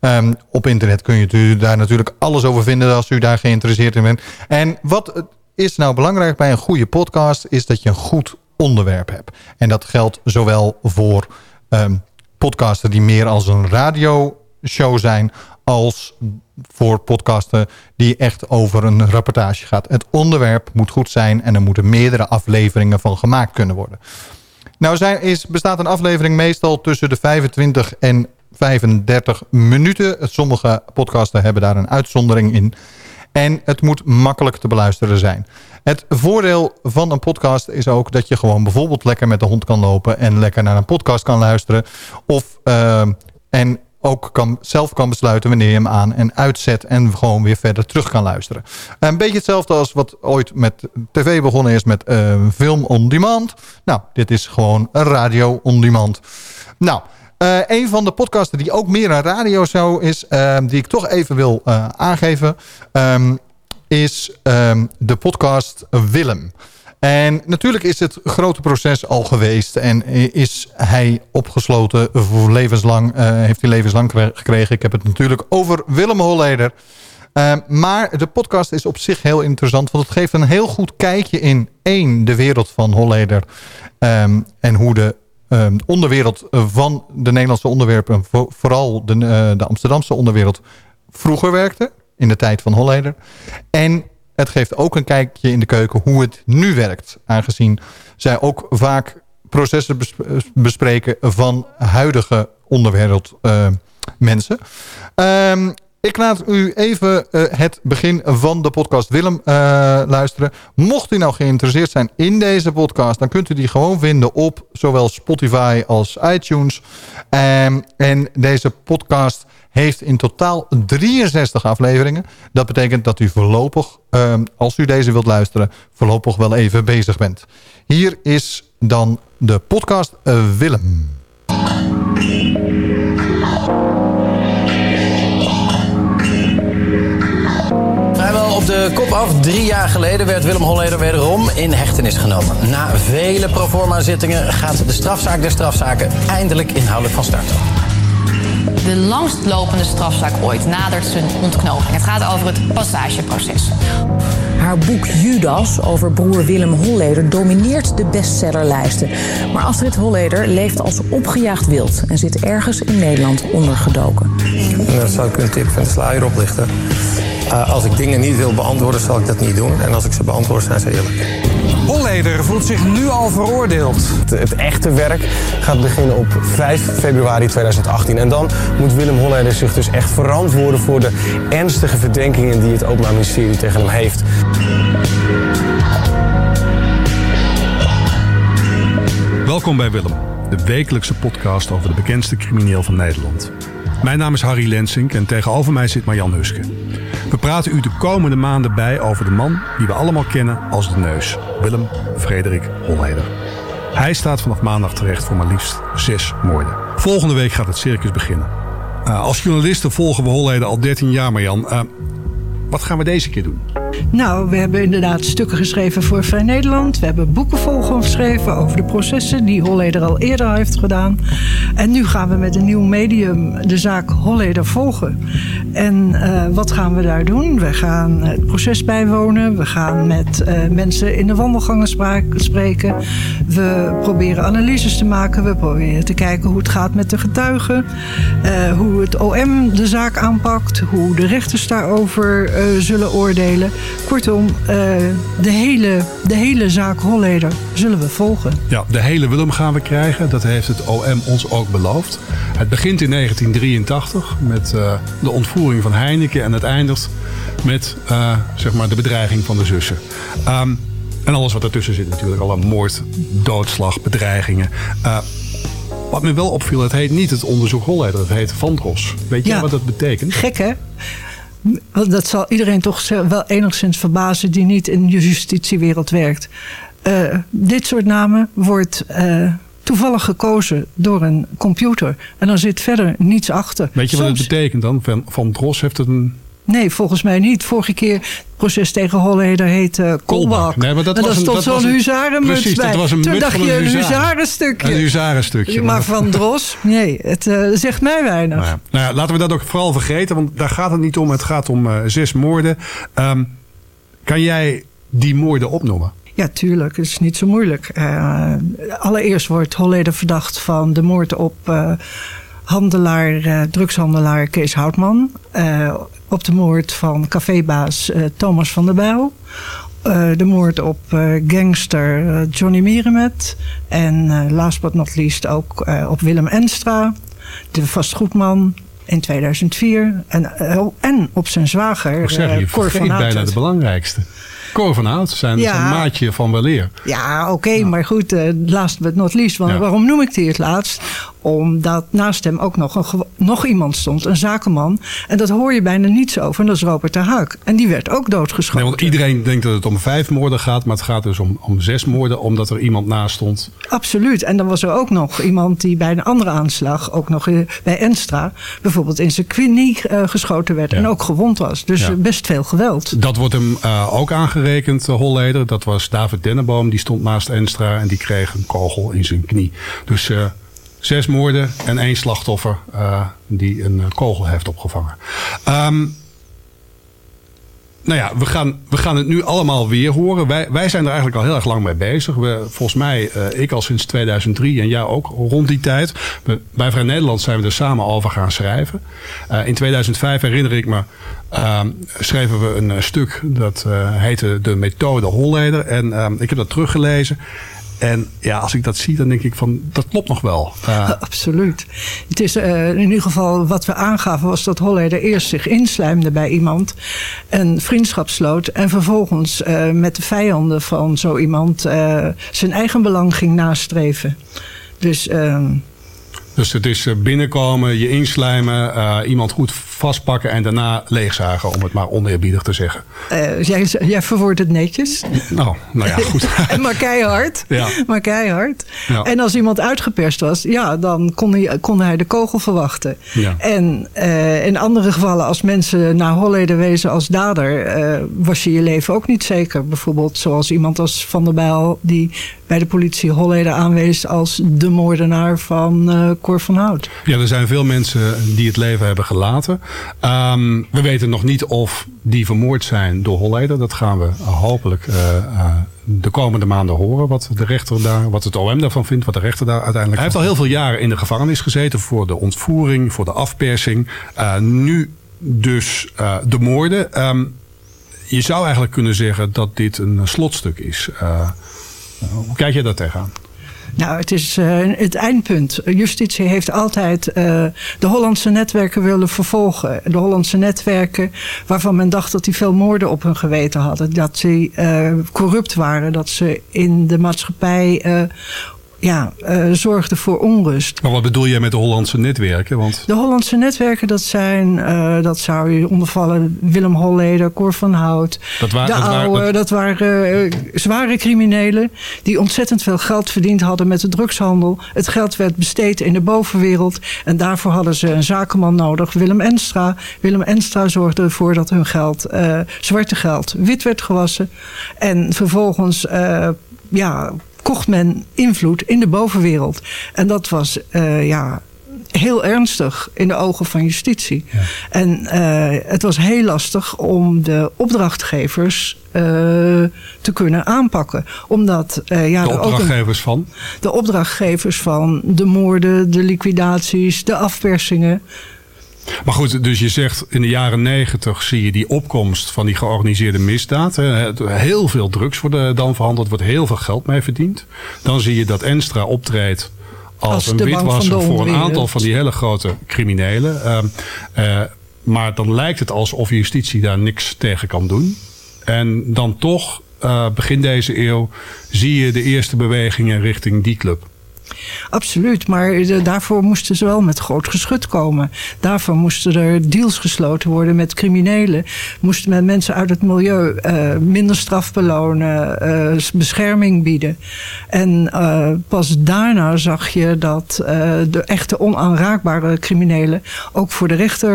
Speaker 9: Um, op internet kun je daar natuurlijk alles over vinden als u daar geïnteresseerd in bent. En wat is nou belangrijk bij een goede podcast... is dat je een goed onderwerp hebt. En dat geldt zowel voor um, podcasten die meer als een radioshow zijn... als voor podcasten die echt over een rapportage gaat. Het onderwerp moet goed zijn en er moeten meerdere afleveringen van gemaakt kunnen worden. Nou zijn, is, bestaat een aflevering meestal tussen de 25 en 35 minuten. Sommige podcasten hebben daar een uitzondering in. En het moet makkelijk te beluisteren zijn. Het voordeel van een podcast is ook dat je gewoon bijvoorbeeld lekker met de hond kan lopen... en lekker naar een podcast kan luisteren. Of, uh, en ook kan, zelf kan besluiten wanneer je hem aan en uitzet... en gewoon weer verder terug kan luisteren. Een beetje hetzelfde als wat ooit met tv begonnen is met uh, film on demand. Nou, dit is gewoon radio on demand. Nou... Uh, een van de podcasten die ook meer een radioshow is... Uh, die ik toch even wil aangeven... Um, is um, de podcast Willem. En natuurlijk is het grote proces al geweest... en is hij opgesloten voor levenslang... heeft hij levenslang gekregen. Ik heb het natuurlijk over Willem Holleder... Uh, maar de podcast is op zich heel interessant. Want het geeft een heel goed kijkje in één, de wereld van Holleder. Um, en hoe de um, onderwereld van de Nederlandse onderwerpen... vooral de, uh, de Amsterdamse onderwereld vroeger werkte. In de tijd van Holleder. En het geeft ook een kijkje in de keuken hoe het nu werkt. Aangezien zij ook vaak processen bespreken van huidige onderwereld uh, mensen. Um, ik laat u even uh, het begin van de podcast Willem uh, luisteren. Mocht u nou geïnteresseerd zijn in deze podcast... dan kunt u die gewoon vinden op zowel Spotify als iTunes. Um, en deze podcast heeft in totaal 63 afleveringen. Dat betekent dat u voorlopig, uh, als u deze wilt luisteren... voorlopig wel even bezig bent. Hier is dan de podcast uh, Willem.
Speaker 13: op de kop af. Drie jaar geleden werd Willem Holleder wederom in hechtenis genomen. Na vele proforma zittingen gaat de strafzaak der strafzaken eindelijk inhoudelijk van start.
Speaker 14: De langstlopende strafzaak ooit nadert zijn ontknoping. Het gaat over het passageproces.
Speaker 15: Haar boek Judas over broer Willem Holleder domineert de bestsellerlijsten. Maar Astrid Holleder leeft als opgejaagd wild en zit ergens in Nederland ondergedoken.
Speaker 16: Dat zou ik een tip van de sluier oplichten. Uh, als ik dingen niet wil beantwoorden, zal ik dat niet doen. En als ik ze beantwoord, zijn ze eerlijk.
Speaker 17: Voelt zich nu al veroordeeld.
Speaker 16: Het, het, echte werk gaat beginnen op 5 februari 2018. En dan moet Willem Holleder zich dus echt verantwoorden... voor de ernstige verdenkingen die het Openbaar Ministerie tegen hem heeft.
Speaker 18: Welkom bij Willem, de wekelijkse podcast over de bekendste crimineel van Nederland. Mijn naam is Harry Lensink en tegenover mij zit Marjan Huske. We praten u de komende maanden bij over de man die we allemaal kennen als de neus. Willem Frederik Holleder. Hij staat vanaf maandag terecht voor maar liefst zes moorden. Volgende week gaat het circus beginnen. Uh, als journalisten volgen we Holleder al 13 jaar, Marjan. Uh, wat gaan we deze keer doen?
Speaker 19: Nou, we hebben inderdaad stukken geschreven voor Vrij Nederland. We hebben boeken volgeschreven over de processen die Holleder al eerder heeft gedaan. En nu gaan we met een nieuw medium de zaak Holleder volgen. En uh, wat gaan we daar doen? We gaan het proces bijwonen. We gaan met uh, mensen in de wandelgangen spreken. We proberen analyses te maken. We proberen te kijken hoe het gaat met de getuigen. Uh, hoe het OM de zaak aanpakt. Hoe de rechters daarover zullen oordelen. Kortom, uh, de, hele, de hele zaak Holleder zullen we volgen.
Speaker 18: Ja, de hele Willem gaan we krijgen. Dat heeft het OM ons ook beloofd. Het begint in 1983 met uh, de ontvoering van Heineken. En het eindigt met uh, zeg maar de bedreiging van de zussen. Um, en alles wat ertussen zit natuurlijk. Alle moord, doodslag, bedreigingen. Wat me wel opviel, het heet niet het onderzoek Holleder. Het heet Vandros. Weet je
Speaker 19: ja.
Speaker 18: wat dat betekent?
Speaker 19: Gek hè? Dat zal iedereen toch wel enigszins verbazen die niet in de justitiewereld werkt. Uh, dit soort namen wordt uh, toevallig gekozen door een computer. En dan zit verder niets achter.
Speaker 18: Weet je wat het betekent dan? Van, van Dros heeft het een...
Speaker 19: Nee, volgens mij niet. Vorige keer het proces tegen Holleder heette uh, Kolbak.
Speaker 18: Nee, maar dat
Speaker 19: en
Speaker 18: was
Speaker 19: stond
Speaker 18: dat was
Speaker 19: zo'n
Speaker 18: een-
Speaker 19: huzarenmuts
Speaker 18: Precies, dat was een
Speaker 19: Toen dacht je
Speaker 18: een
Speaker 19: huzarenstukje.
Speaker 18: Een huzarenstukje.
Speaker 19: Maar van Dros, nee, het eh, zegt mij weinig.
Speaker 18: Nou ja. Nou ja, laten we dat ook vooral vergeten, want daar gaat het niet om. Het gaat om eh, zes moorden. Ehm, kan jij die moorden opnoemen?
Speaker 19: Ja, tuurlijk. Het is niet zo moeilijk. Eh, allereerst wordt Holleder verdacht van de moord op eh, handelaar, eh, drugshandelaar Kees Houtman. Eh, op de moord van cafébaas eh, Thomas van der Bijl. Eh, de moord op eh, gangster Johnny Mierenmet. En last but not least ook op Willem Enstra, de vastgoedman in 2004. En, eh, en op zijn zwager,
Speaker 18: Ik zeg, je
Speaker 19: Cor van
Speaker 18: vergeet bijna de belangrijkste. Cor van Hout, zijn,
Speaker 19: Ja.
Speaker 18: zijn maatje van weleer.
Speaker 19: Ja, oké, maar goed, last but not least. Want
Speaker 18: Ja.
Speaker 19: waarom noem ik die het laatst? Omdat naast hem ook nog, een, nog iemand stond, een zakenman. En dat hoor je bijna niets over. En dat is Robert de Haak. En die werd ook doodgeschoten.
Speaker 18: Nee, want iedereen denkt dat het om vijf moorden gaat, maar het gaat dus om, om zes moorden, omdat er iemand naast stond.
Speaker 19: Absoluut. En dan was er ook nog iemand die bij een andere aanslag, ook nog eh, bij Enstra, bijvoorbeeld in zijn knie eh, geschoten werd en ook gewond was. Dus
Speaker 18: Ja.
Speaker 19: eh, best veel geweld.
Speaker 18: Dat wordt hem ook aangerekend, uh, Holleder. Dat was David Denneboom, die stond naast Enstra en die kreeg een kogel in zijn knie. Dus zes moorden en één slachtoffer eh, die een eh, kogel heeft opgevangen. Ehm, nou ja, we gaan, we gaan het nu allemaal weer horen. Wij, wij zijn er eigenlijk al heel erg lang mee bezig. We, volgens mij, eh, ik al sinds 2003 en jij ook rond die tijd. Bij Vrij Nederland zijn we er samen over gaan schrijven. In 2005 herinner ik me, ehm, schreven we een stuk dat heette De Methode Holleder. En ehm, ik heb dat teruggelezen. En ja, als ik dat zie, dan denk ik van, dat klopt nog wel.
Speaker 19: Absoluut. Het is eh, in ieder geval wat we aangaven was dat Holleder eerst zich inslijmde bij iemand. Een vriendschap sloot. En vervolgens eh, met de vijanden van zo iemand eh, zijn eigen belang ging nastreven. Dus ehm,
Speaker 18: Dus het is eh, binnenkomen, je inslijmen, eh, iemand goed vastpakken en daarna leegzagen, om het maar oneerbiedig te zeggen.
Speaker 19: eh, jij, jij verwoordt het netjes.
Speaker 18: Nou, nou ja, goed.
Speaker 19: En maar keihard.
Speaker 18: Ja.
Speaker 19: Maar keihard.
Speaker 18: Ja.
Speaker 19: En als iemand uitgeperst was, ja, dan kon hij, kon hij de kogel verwachten.
Speaker 18: Ja.
Speaker 19: En in andere gevallen, als mensen naar Holleder wezen als dader, was je je leven ook niet zeker. Bijvoorbeeld zoals iemand als Van der Bijl, die bij de politie Holleder aanwees als de moordenaar van eh Cor van Hout.
Speaker 18: Ja, er zijn veel mensen die het leven hebben gelaten. Ehm, we weten nog niet of die vermoord zijn door Holleder. Dat gaan we eh, hopelijk eh, eh, de komende maanden horen. Wat de rechter daar, wat het OM daarvan vindt, wat de rechter daar uiteindelijk. Hij heeft al heel veel jaren in de gevangenis gezeten voor de ontvoering, voor de afpersing. Eh, nu dus eh, de moorden. Ehm, je zou eigenlijk kunnen zeggen dat dit een slotstuk is. Eh, hoe kijk je daar tegenaan?
Speaker 19: Nou, het is eh, het eindpunt. Justitie heeft altijd eh, de Hollandse netwerken willen vervolgen. De Hollandse netwerken waarvan men dacht dat die veel moorden op hun geweten hadden. Dat ze eh, corrupt waren. Dat ze in de maatschappij ja, eh, zorgden voor onrust.
Speaker 18: Maar wat bedoel jij met de Hollandse netwerken? Want
Speaker 19: De Hollandse netwerken, dat zijn, eh, dat zou je ondervallen, Willem Holleder, Cor van Hout.
Speaker 18: Dat wa-
Speaker 19: de
Speaker 18: dat
Speaker 19: oude,
Speaker 18: dat-
Speaker 19: dat waren eh, zware criminelen die ontzettend veel geld verdiend hadden met de drugshandel. Het geld werd besteed in de bovenwereld en daarvoor hadden ze een zakenman nodig, Willem Enstra. Willem Enstra zorgde ervoor dat hun geld, zwarte geld, wit werd gewassen. En vervolgens, ja, kocht men invloed in de bovenwereld. En dat was, eh, ja heel ernstig in de ogen van justitie. En eh, het was heel lastig om de opdrachtgevers eh, te kunnen aanpakken. Omdat ja,
Speaker 18: de
Speaker 19: er een-
Speaker 18: opdrachtgevers van?
Speaker 19: de opdrachtgevers van de moorden, de liquidaties, de afpersingen.
Speaker 18: Maar goed, dus je zegt in de jaren negentig zie je die opkomst van die georganiseerde misdaad. Heel veel drugs worden dan verhandeld, wordt heel veel geld mee verdiend. Dan zie je dat Enstra optreedt als,
Speaker 19: Als
Speaker 18: een witwasser voor een aantal van die hele grote criminelen. Ehm, eh, maar dan lijkt het alsof justitie daar niks tegen kan doen. En dan toch, eh, begin deze eeuw, zie je de eerste bewegingen richting die club.
Speaker 19: Absoluut, maar daarvoor moesten ze wel met groot geschut komen. Daarvoor moesten er deals gesloten worden met criminelen. Moesten met mensen uit het milieu eh, minder straf belonen, eh, bescherming bieden. En eh, pas daarna zag je dat de echte onaanraakbare criminelen ook voor de rechter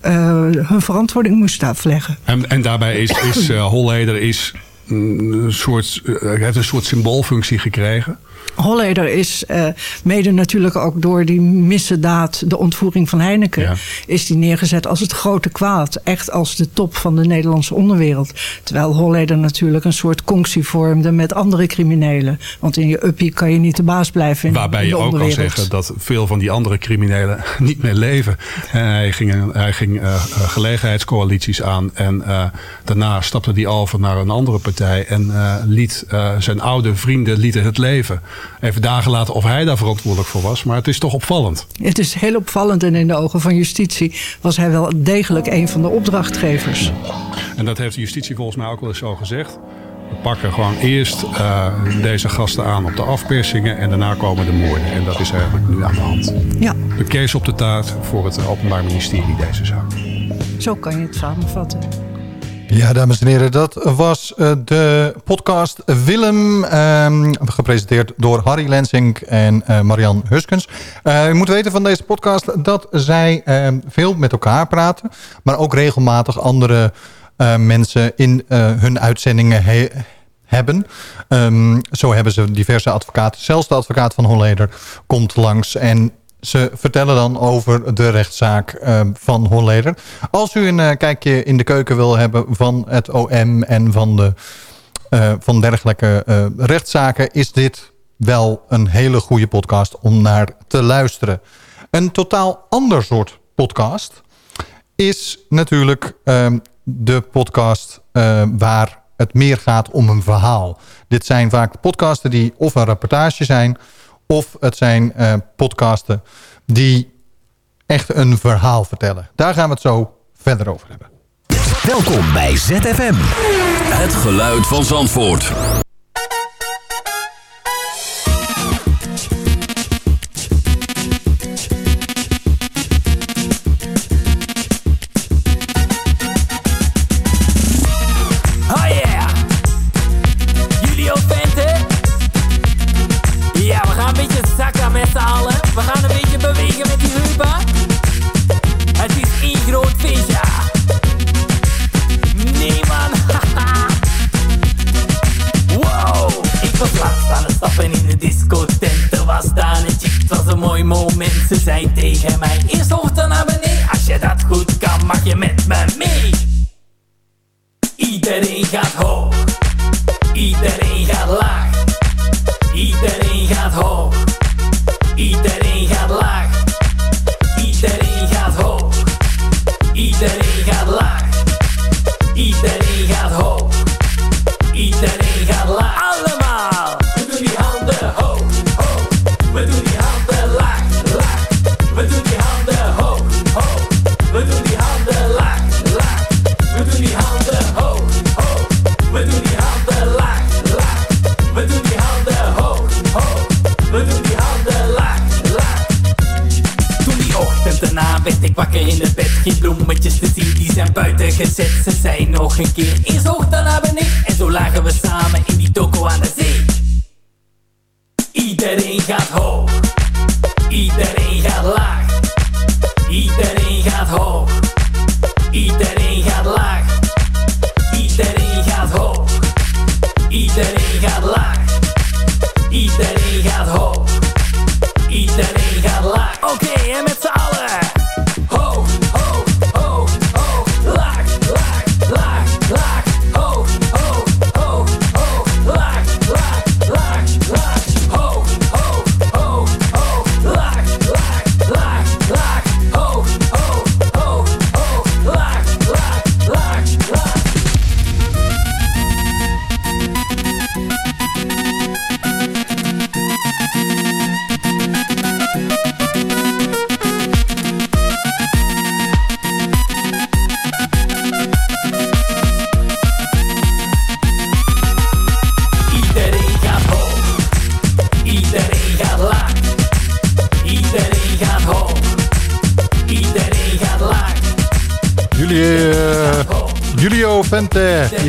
Speaker 19: hun verantwoording moesten afleggen.
Speaker 18: En, en daarbij is, is Holleder is mm, een soort, heeft een soort symboolfunctie gekregen.
Speaker 19: Holleder is eh, mede natuurlijk ook door die missedaad, de ontvoering van Heineken, is die neergezet als het grote kwaad. Echt als de top van de Nederlandse onderwereld. Terwijl Holleder natuurlijk een soort conctie vormde met andere criminelen. Want in je uppie kan je niet de baas blijven in,
Speaker 18: Waarbij je ook kan zeggen dat veel van die andere criminelen niet meer leven. En hij ging, hij ging eh, eh, gelegenheidscoalities aan. En eh, daarna stapte hij over naar een andere partij. En eh, liet eh, zijn oude vrienden lieten het leven. Even dagen later of hij daar verantwoordelijk voor was. Maar het is toch opvallend.
Speaker 19: Het is heel opvallend en in de ogen van justitie was hij wel degelijk een van de opdrachtgevers.
Speaker 18: En dat heeft de justitie volgens mij ook wel eens zo gezegd. We pakken gewoon eerst eh, deze gasten aan op de afpersingen en daarna komen de moorden. En dat is eigenlijk nu aan de hand.
Speaker 19: Ja.
Speaker 18: De case op de taart voor het Openbaar Ministerie deze zaak.
Speaker 19: Zo kan je het samenvatten.
Speaker 9: Ja, dames en heren, dat was eh, de podcast Willem. ehm, gepresenteerd door Harry Lensink en eh, Marian Huskens. Eh u moet weten van deze podcast dat zij ehm, veel met elkaar praten. Maar ook regelmatig andere mensen in hun uitzendingen he- hebben. Ehm, zo hebben ze diverse advocaten. Zelfs de advocaat van Holleder komt langs en ze vertellen dan over de rechtszaak eh, van Holleder. Als u een eh, kijkje in de keuken wil hebben van het OM en van, de, eh, van dergelijke eh, rechtszaken... is dit wel een hele goede podcast om naar te luisteren. Een totaal ander soort podcast is natuurlijk ehm, de podcast eh, waar het meer gaat om een verhaal. Dit zijn vaak podcasten die of een reportage zijn... of het zijn eh, podcasten die echt een verhaal vertellen. Daar gaan we het zo verder over hebben.
Speaker 1: Welkom bij ZFM. Het geluid van Zandvoort.
Speaker 20: Een beetje zakken met z'n allen. We gaan een beetje bewegen met die heupen. Het is één groot feestje. Nee man. Wow, ik was laatst aan het stappen in de discotent. Er was daar een chick, het was een mooi moment. Ze zei tegen mij, eerst hoog dan naar beneden. Als je dat goed kan, mag je met me mee. Iedereen gaat hoog, zei nog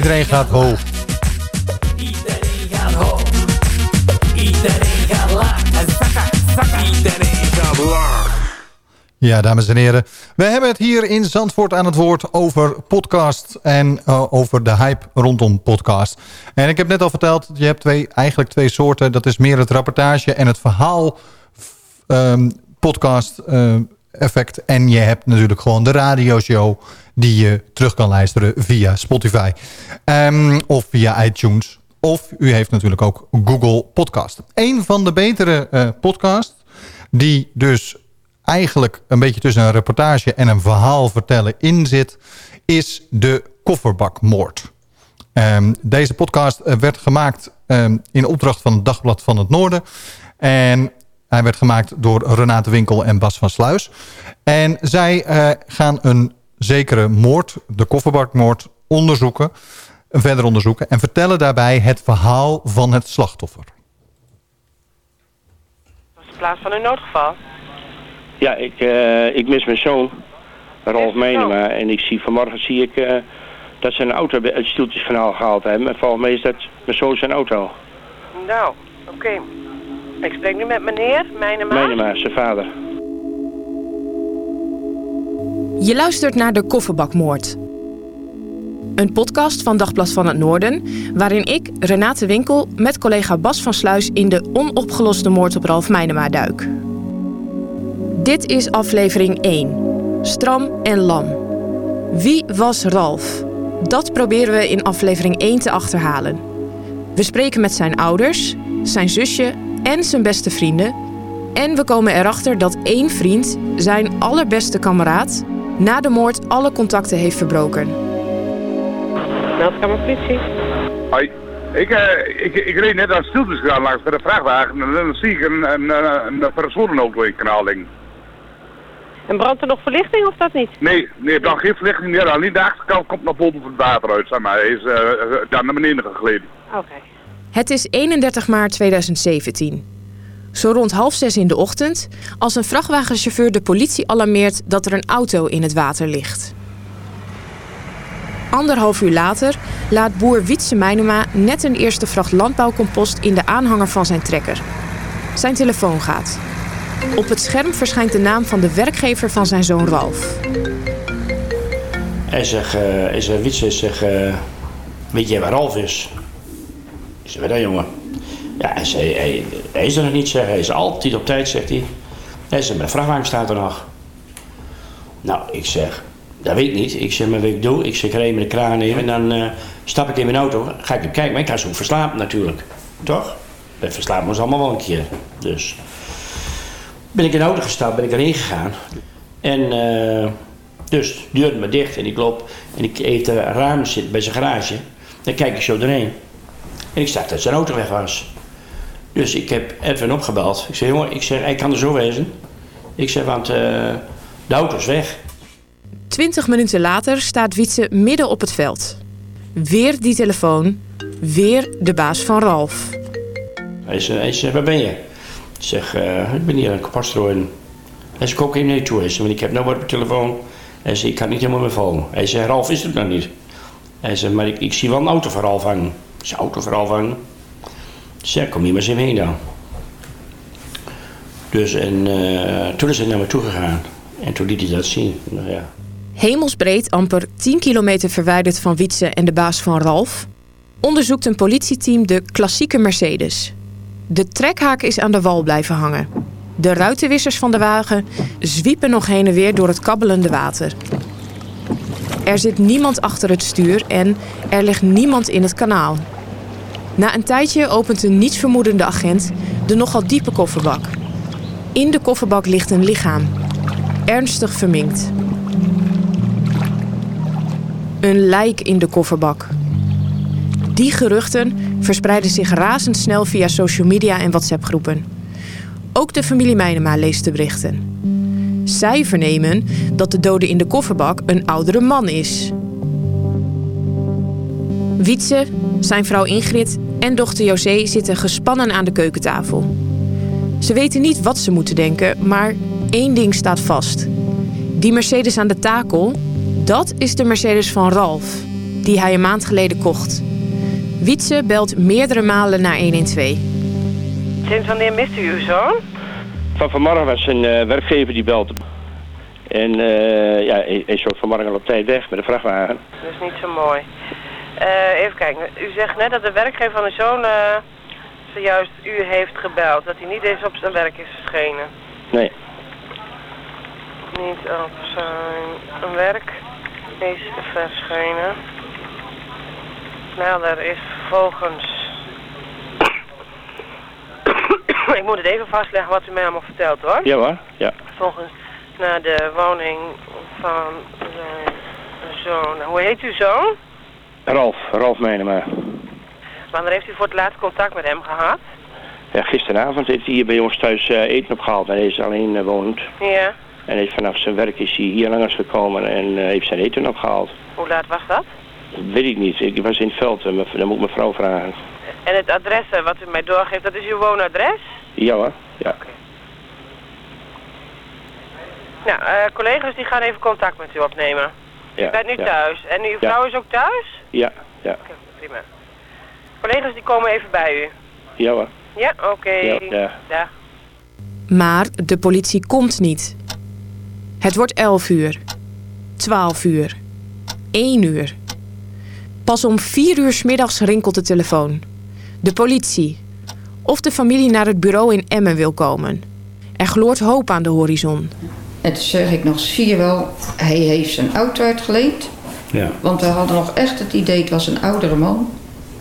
Speaker 20: Iedereen gaat hoog. Iedereen gaat hoog. Iedereen gaat laag. Iedereen gaat laag.
Speaker 9: Ja, dames en heren. We hebben het hier in Zandvoort aan het woord over podcast en eh, over de hype rondom podcast. En ik heb net al verteld, je hebt twee, eigenlijk twee soorten. Dat is meer het rapportage en het verhaal ehm, podcast eh, effect. En je hebt natuurlijk gewoon de radioshow die je terug kan luisteren via Spotify. Ehm, of via iTunes. Of u heeft natuurlijk ook Google Podcast. Een van de betere eh podcasts die dus eigenlijk een beetje tussen een reportage en een verhaal vertellen in zit, is de Kofferbakmoord. Ehm, deze podcast eh, werd gemaakt ehm, in opdracht van het Dagblad van het Noorden. En hij werd gemaakt door Renate Winkel en Bas van Sluis. En zij eh, gaan een zekere moord, de kofferbakmoord, onderzoeken. Verder onderzoeken. En vertellen daarbij het verhaal van het slachtoffer.
Speaker 21: in plaats van een noodgeval.
Speaker 22: Ja, ik, eh, ik mis mijn zoon, Rolf Menema. En ik zie, vanmorgen zie ik eh, dat ze een auto uit het Stieltjeskanaal gehaald hebben. En volgens mij is dat mijn zoon zijn auto.
Speaker 21: Nou, oké. Ik spreek nu met meneer, mijn maat.
Speaker 22: Menema, zijn vader.
Speaker 23: Je luistert naar de Kofferbakmoord. Een podcast van Dagblad van het Noorden, waarin ik, Renate Winkel, met collega Bas van Sluis in de onopgeloste moord op Ralf Meinema duik. Dit is aflevering 1. Stram en lam. Wie was Ralf? Dat proberen we in aflevering 1 te achterhalen. We spreken met zijn ouders, zijn zusje en zijn beste vrienden. En we komen erachter dat één vriend, zijn allerbeste kameraad, na de moord alle contacten heeft verbroken.
Speaker 21: Meldkamer politie.
Speaker 24: Hoi. Ik, eh, ik, ik reed net aan stiltes gegaan langs bij de vrachtwagen en dan zie ik een, een, een, een verzworen auto in het kanaal liggen.
Speaker 21: En brandt er nog verlichting of dat niet?
Speaker 24: Nee, nee, er brandt geen verlichting meer. Alleen de achterkant komt naar boven van het water uit, zeg maar. Hij is eh, eh, daar naar beneden gegleden.
Speaker 21: Oké.
Speaker 23: Het is 31 maart 2017. Zo rond half zes in de ochtend, als een vrachtwagenchauffeur de politie alarmeert dat er een auto in het water ligt. Anderhalf uur later laat boer Wietse Meinema net een eerste vracht landbouwcompost in de aanhanger van zijn trekker. Zijn telefoon gaat. Op het scherm verschijnt de naam van de werkgever van zijn zoon Ralf.
Speaker 22: Hij zegt, eh, hij zegt Wietse, zegt, eh, weet jij waar Ralf is? Ik zeg, wat dan jongen? Ja, hij zei, hij, hij is er nog niet, zeg. Hij is altijd op tijd, zegt hij. Hij zegt, mijn vrachtwagen staat er nog. Nou, ik zeg, dat weet ik niet. Ik zeg, maar wat ik doe, ik zeg, ik met de kraan nemen en dan eh, stap ik in mijn auto. Ga ik hem kijken, maar ik ga zo verslapen natuurlijk. Toch? We verslapen ons allemaal wel een keer. Dus ben ik in de auto gestapt, ben ik erheen gegaan. En eh, dus de deur me dicht en ik loop en ik even de raam zit bij zijn garage. Dan kijk ik zo erheen. En ik zag dat zijn auto weg was. Dus ik heb Edwin opgebeld. Ik zeg, jongen, ik zeg, hij kan er zo wezen. Ik zeg, want eh, de auto is weg.
Speaker 23: Twintig minuten later staat Wietse midden op het veld. Weer die telefoon, weer de baas van Ralf.
Speaker 22: Hij zei, hij zei waar ben je? Ik zeg, eh, ik ben hier aan het. Hij zei, kom even je toe. Hij want ik heb nou wat op de telefoon. Hij zei, ik kan niet helemaal meer volgen. Hij zei, Ralf is het nog niet. Hij zei, maar ik, ik zie wel een auto voor Ralf hangen. Ik zei, auto voor Ralf hangen? Zei, kom hier maar eens heen dan. Dus en eh, toen is hij naar me toe gegaan. En toen liet hij dat zien. Nou ja.
Speaker 23: Hemelsbreed, amper 10 kilometer verwijderd van Wietse en de baas van Ralf, onderzoekt een politieteam de klassieke Mercedes. De trekhaak is aan de wal blijven hangen. De ruitenwissers van de wagen zwiepen nog heen en weer door het kabbelende water. Er zit niemand achter het stuur en er ligt niemand in het kanaal. Na een tijdje opent een nietsvermoedende agent de nogal diepe kofferbak. In de kofferbak ligt een lichaam, ernstig verminkt. Een lijk in de kofferbak. Die geruchten verspreiden zich razendsnel via social media en WhatsApp-groepen. Ook de familie Meinema leest de berichten. Zij vernemen dat de dode in de kofferbak een oudere man is. Wietse, zijn vrouw Ingrid en dochter José zitten gespannen aan de keukentafel. Ze weten niet wat ze moeten denken, maar één ding staat vast. Die Mercedes aan de takel, dat is de Mercedes van Ralf. die hij een maand geleden kocht. Wietse belt meerdere malen naar 112.
Speaker 21: Sinds wanneer mist u uw zoon?
Speaker 22: Van vanmorgen was een eh, werkgever die belt. En eh, ja, hij is ook vanmorgen al op tijd weg met de vrachtwagen.
Speaker 21: Dat is niet zo mooi. Eh, even kijken. U zegt net dat de werkgever van uw zoon eh, zojuist u heeft gebeld. Dat hij niet eens op zijn werk is verschenen.
Speaker 22: Nee.
Speaker 21: Niet op zijn werk is verschenen. Nou, er is vervolgens... Ik moet het even vastleggen wat u mij allemaal vertelt hoor.
Speaker 22: Ja hoor, ja.
Speaker 21: Volgens naar de woning van zijn zoon. Hoe heet uw zoon?
Speaker 22: Ralf, Ralf Meinema.
Speaker 21: Wanneer heeft u voor het laatst contact met hem gehad?
Speaker 22: Ja, gisteravond heeft hij hier bij ons thuis eh, eten opgehaald. Hij is alleen uh, woont.
Speaker 21: Ja.
Speaker 22: En heeft vanaf zijn werk is hij hier langs gekomen en eh, heeft zijn eten opgehaald.
Speaker 21: Hoe laat was dat?
Speaker 22: Dat weet ik niet. Ik was in het veld. eh, Dan moet ik mijn vrouw vragen.
Speaker 21: En het adres wat u mij doorgeeft, dat is uw woonadres?
Speaker 22: Ja hoor, ja.
Speaker 21: Nou, eh, collega's die gaan even contact met u opnemen.
Speaker 22: Ja
Speaker 21: u bent nu
Speaker 22: ja.
Speaker 21: thuis. En uw
Speaker 22: Ja.
Speaker 21: vrouw is ook thuis?
Speaker 22: Ja, ja.
Speaker 21: Prima. Collega's die komen even bij u.
Speaker 22: Ja hoor.
Speaker 21: Ja, oké.
Speaker 22: Ja, ja.
Speaker 21: Dag.
Speaker 23: Maar de politie komt niet. Het wordt 11 uur, 12 uur, 1 uur. Pas om 4 uur 's middags rinkelt de telefoon. De politie. Of de familie naar het bureau in Emmen wil komen. Er gloort hoop aan de horizon.
Speaker 25: En toen zeg ik nog, zie je wel, hij heeft zijn auto uitgeleend.
Speaker 22: Ja.
Speaker 25: Want we hadden nog echt het idee, het was een oudere man.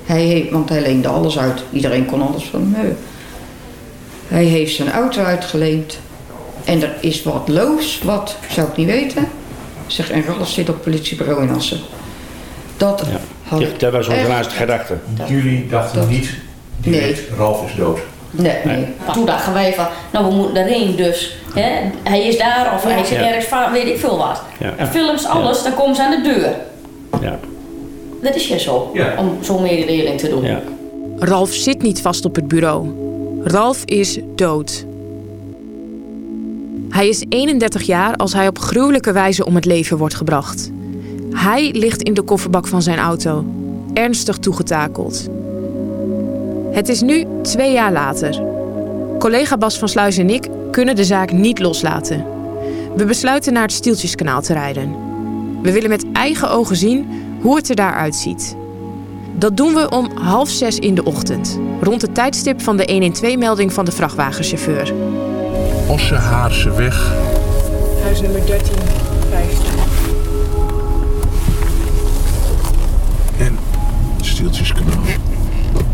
Speaker 25: Hij heeft, want hij leende alles uit. Iedereen kon alles van hem. Hij heeft zijn auto uitgeleend. En er is wat loos, wat zou ik niet weten. Zeg, en Ralf zit op het politiebureau in Assen. Dat had ik
Speaker 22: Dat was onze laatste gedachte.
Speaker 26: Jullie dachten niet direct, Ralf is dood.
Speaker 25: Nee, nee.
Speaker 27: Toen dachten wij van, nou we moeten erheen dus. Hè? Hij is daar of hij is ergens van, weet ik veel wat. En films, alles, dan komen ze aan de deur.
Speaker 22: Ja.
Speaker 27: Dat is je zo, om zo'n mededeling te doen.
Speaker 23: Ralf zit niet vast op het bureau. Ralf is dood. Hij is 31 jaar als hij op gruwelijke wijze om het leven wordt gebracht. Hij ligt in de kofferbak van zijn auto, ernstig toegetakeld. Het is nu twee jaar later. Collega Bas van Sluis en ik kunnen de zaak niet loslaten. We besluiten naar het Stieltjeskanaal te rijden. We willen met eigen ogen zien hoe het er daar uitziet. Dat doen we om half zes in de ochtend, rond het tijdstip van de 112-melding van de vrachtwagenchauffeur.
Speaker 26: Ossehaarse weg.
Speaker 23: Huis nummer 1350.
Speaker 26: En Stieltjeskanaal.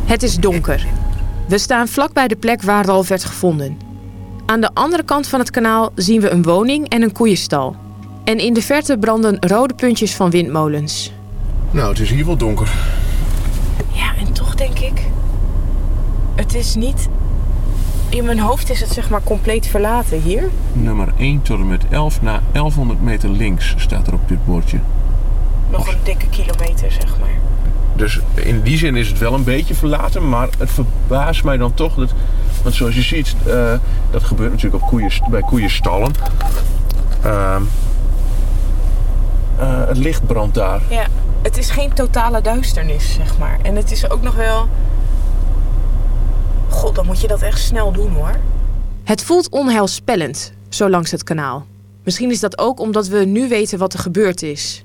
Speaker 23: Het is donker. We staan vlak bij de plek waar Ralf werd gevonden. Aan de andere kant van het kanaal zien we een woning en een koeienstal. En in de verte branden rode puntjes van windmolens.
Speaker 26: Nou, het is hier wel donker.
Speaker 23: Ja, en toch denk ik... Het is niet... In mijn hoofd is het zeg maar compleet verlaten hier.
Speaker 26: Nummer 1 tot en met 11 na 1100 meter links staat er op dit bordje.
Speaker 23: Nog een dikke kilometer, zeg maar.
Speaker 26: Dus in die zin is het wel een beetje verlaten, maar het verbaast mij dan toch dat. Want zoals je ziet, eh, dat gebeurt natuurlijk op koeien, bij koeienstallen. Ehm eh, het licht brandt daar.
Speaker 23: Ja, het is geen totale duisternis, zeg maar. En het is ook nog wel... God, dan moet je dat echt snel doen, hoor. Het voelt onheilspellend, zo langs het kanaal. Misschien is dat ook omdat we nu weten wat er gebeurd is.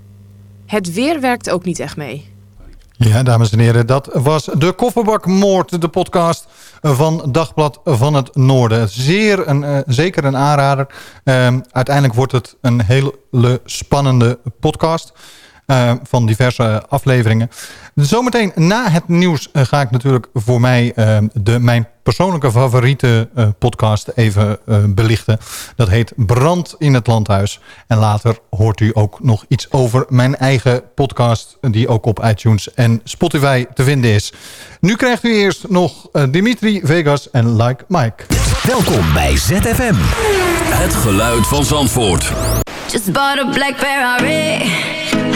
Speaker 23: Het weer werkt ook niet echt mee.
Speaker 9: Ja, dames en heren, dat was de Kofferbakmoord, de podcast van Dagblad van het Noorden. Zeer een, eh, zeker een aanrader. Ehm, uiteindelijk wordt het een hele spannende podcast eh, van diverse afleveringen. Zometeen na het nieuws eh, ga ik natuurlijk voor mij eh, de, mijn persoonlijke favoriete eh, podcast even eh, belichten. Dat heet Brand in het Landhuis. En later hoort u ook nog iets over mijn eigen podcast... die ook op iTunes en Spotify te vinden is. Nu krijgt u eerst nog Dimitri Vegas en Like Mike.
Speaker 1: Welkom bij ZFM. Het geluid van Zandvoort.
Speaker 28: Just bought a black Ferrari.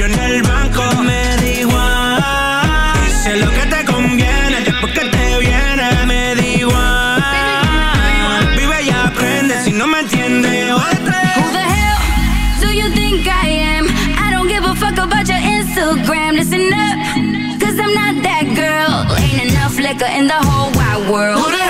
Speaker 29: yo en el banco. Me da igual. Dice lo que te conviene después que te viene. Me da igual. Vive y aprende si no me entiendes.
Speaker 28: Who the hell do you think I am? I don't give a fuck about your Instagram. Listen up, cause I'm not that girl. Ain't enough liquor in the whole wide world.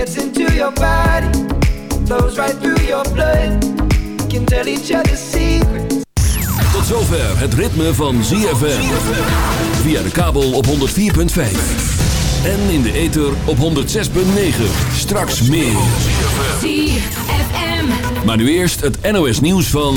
Speaker 30: Gets into your body, flows right through your blood. We can tell each other secrets.
Speaker 1: Tot zover het ritme van ZFM. Via de kabel op 104.5. En in de ether op 106.9. Straks meer.
Speaker 28: ZFM.
Speaker 1: Maar nu eerst het NOS nieuws van...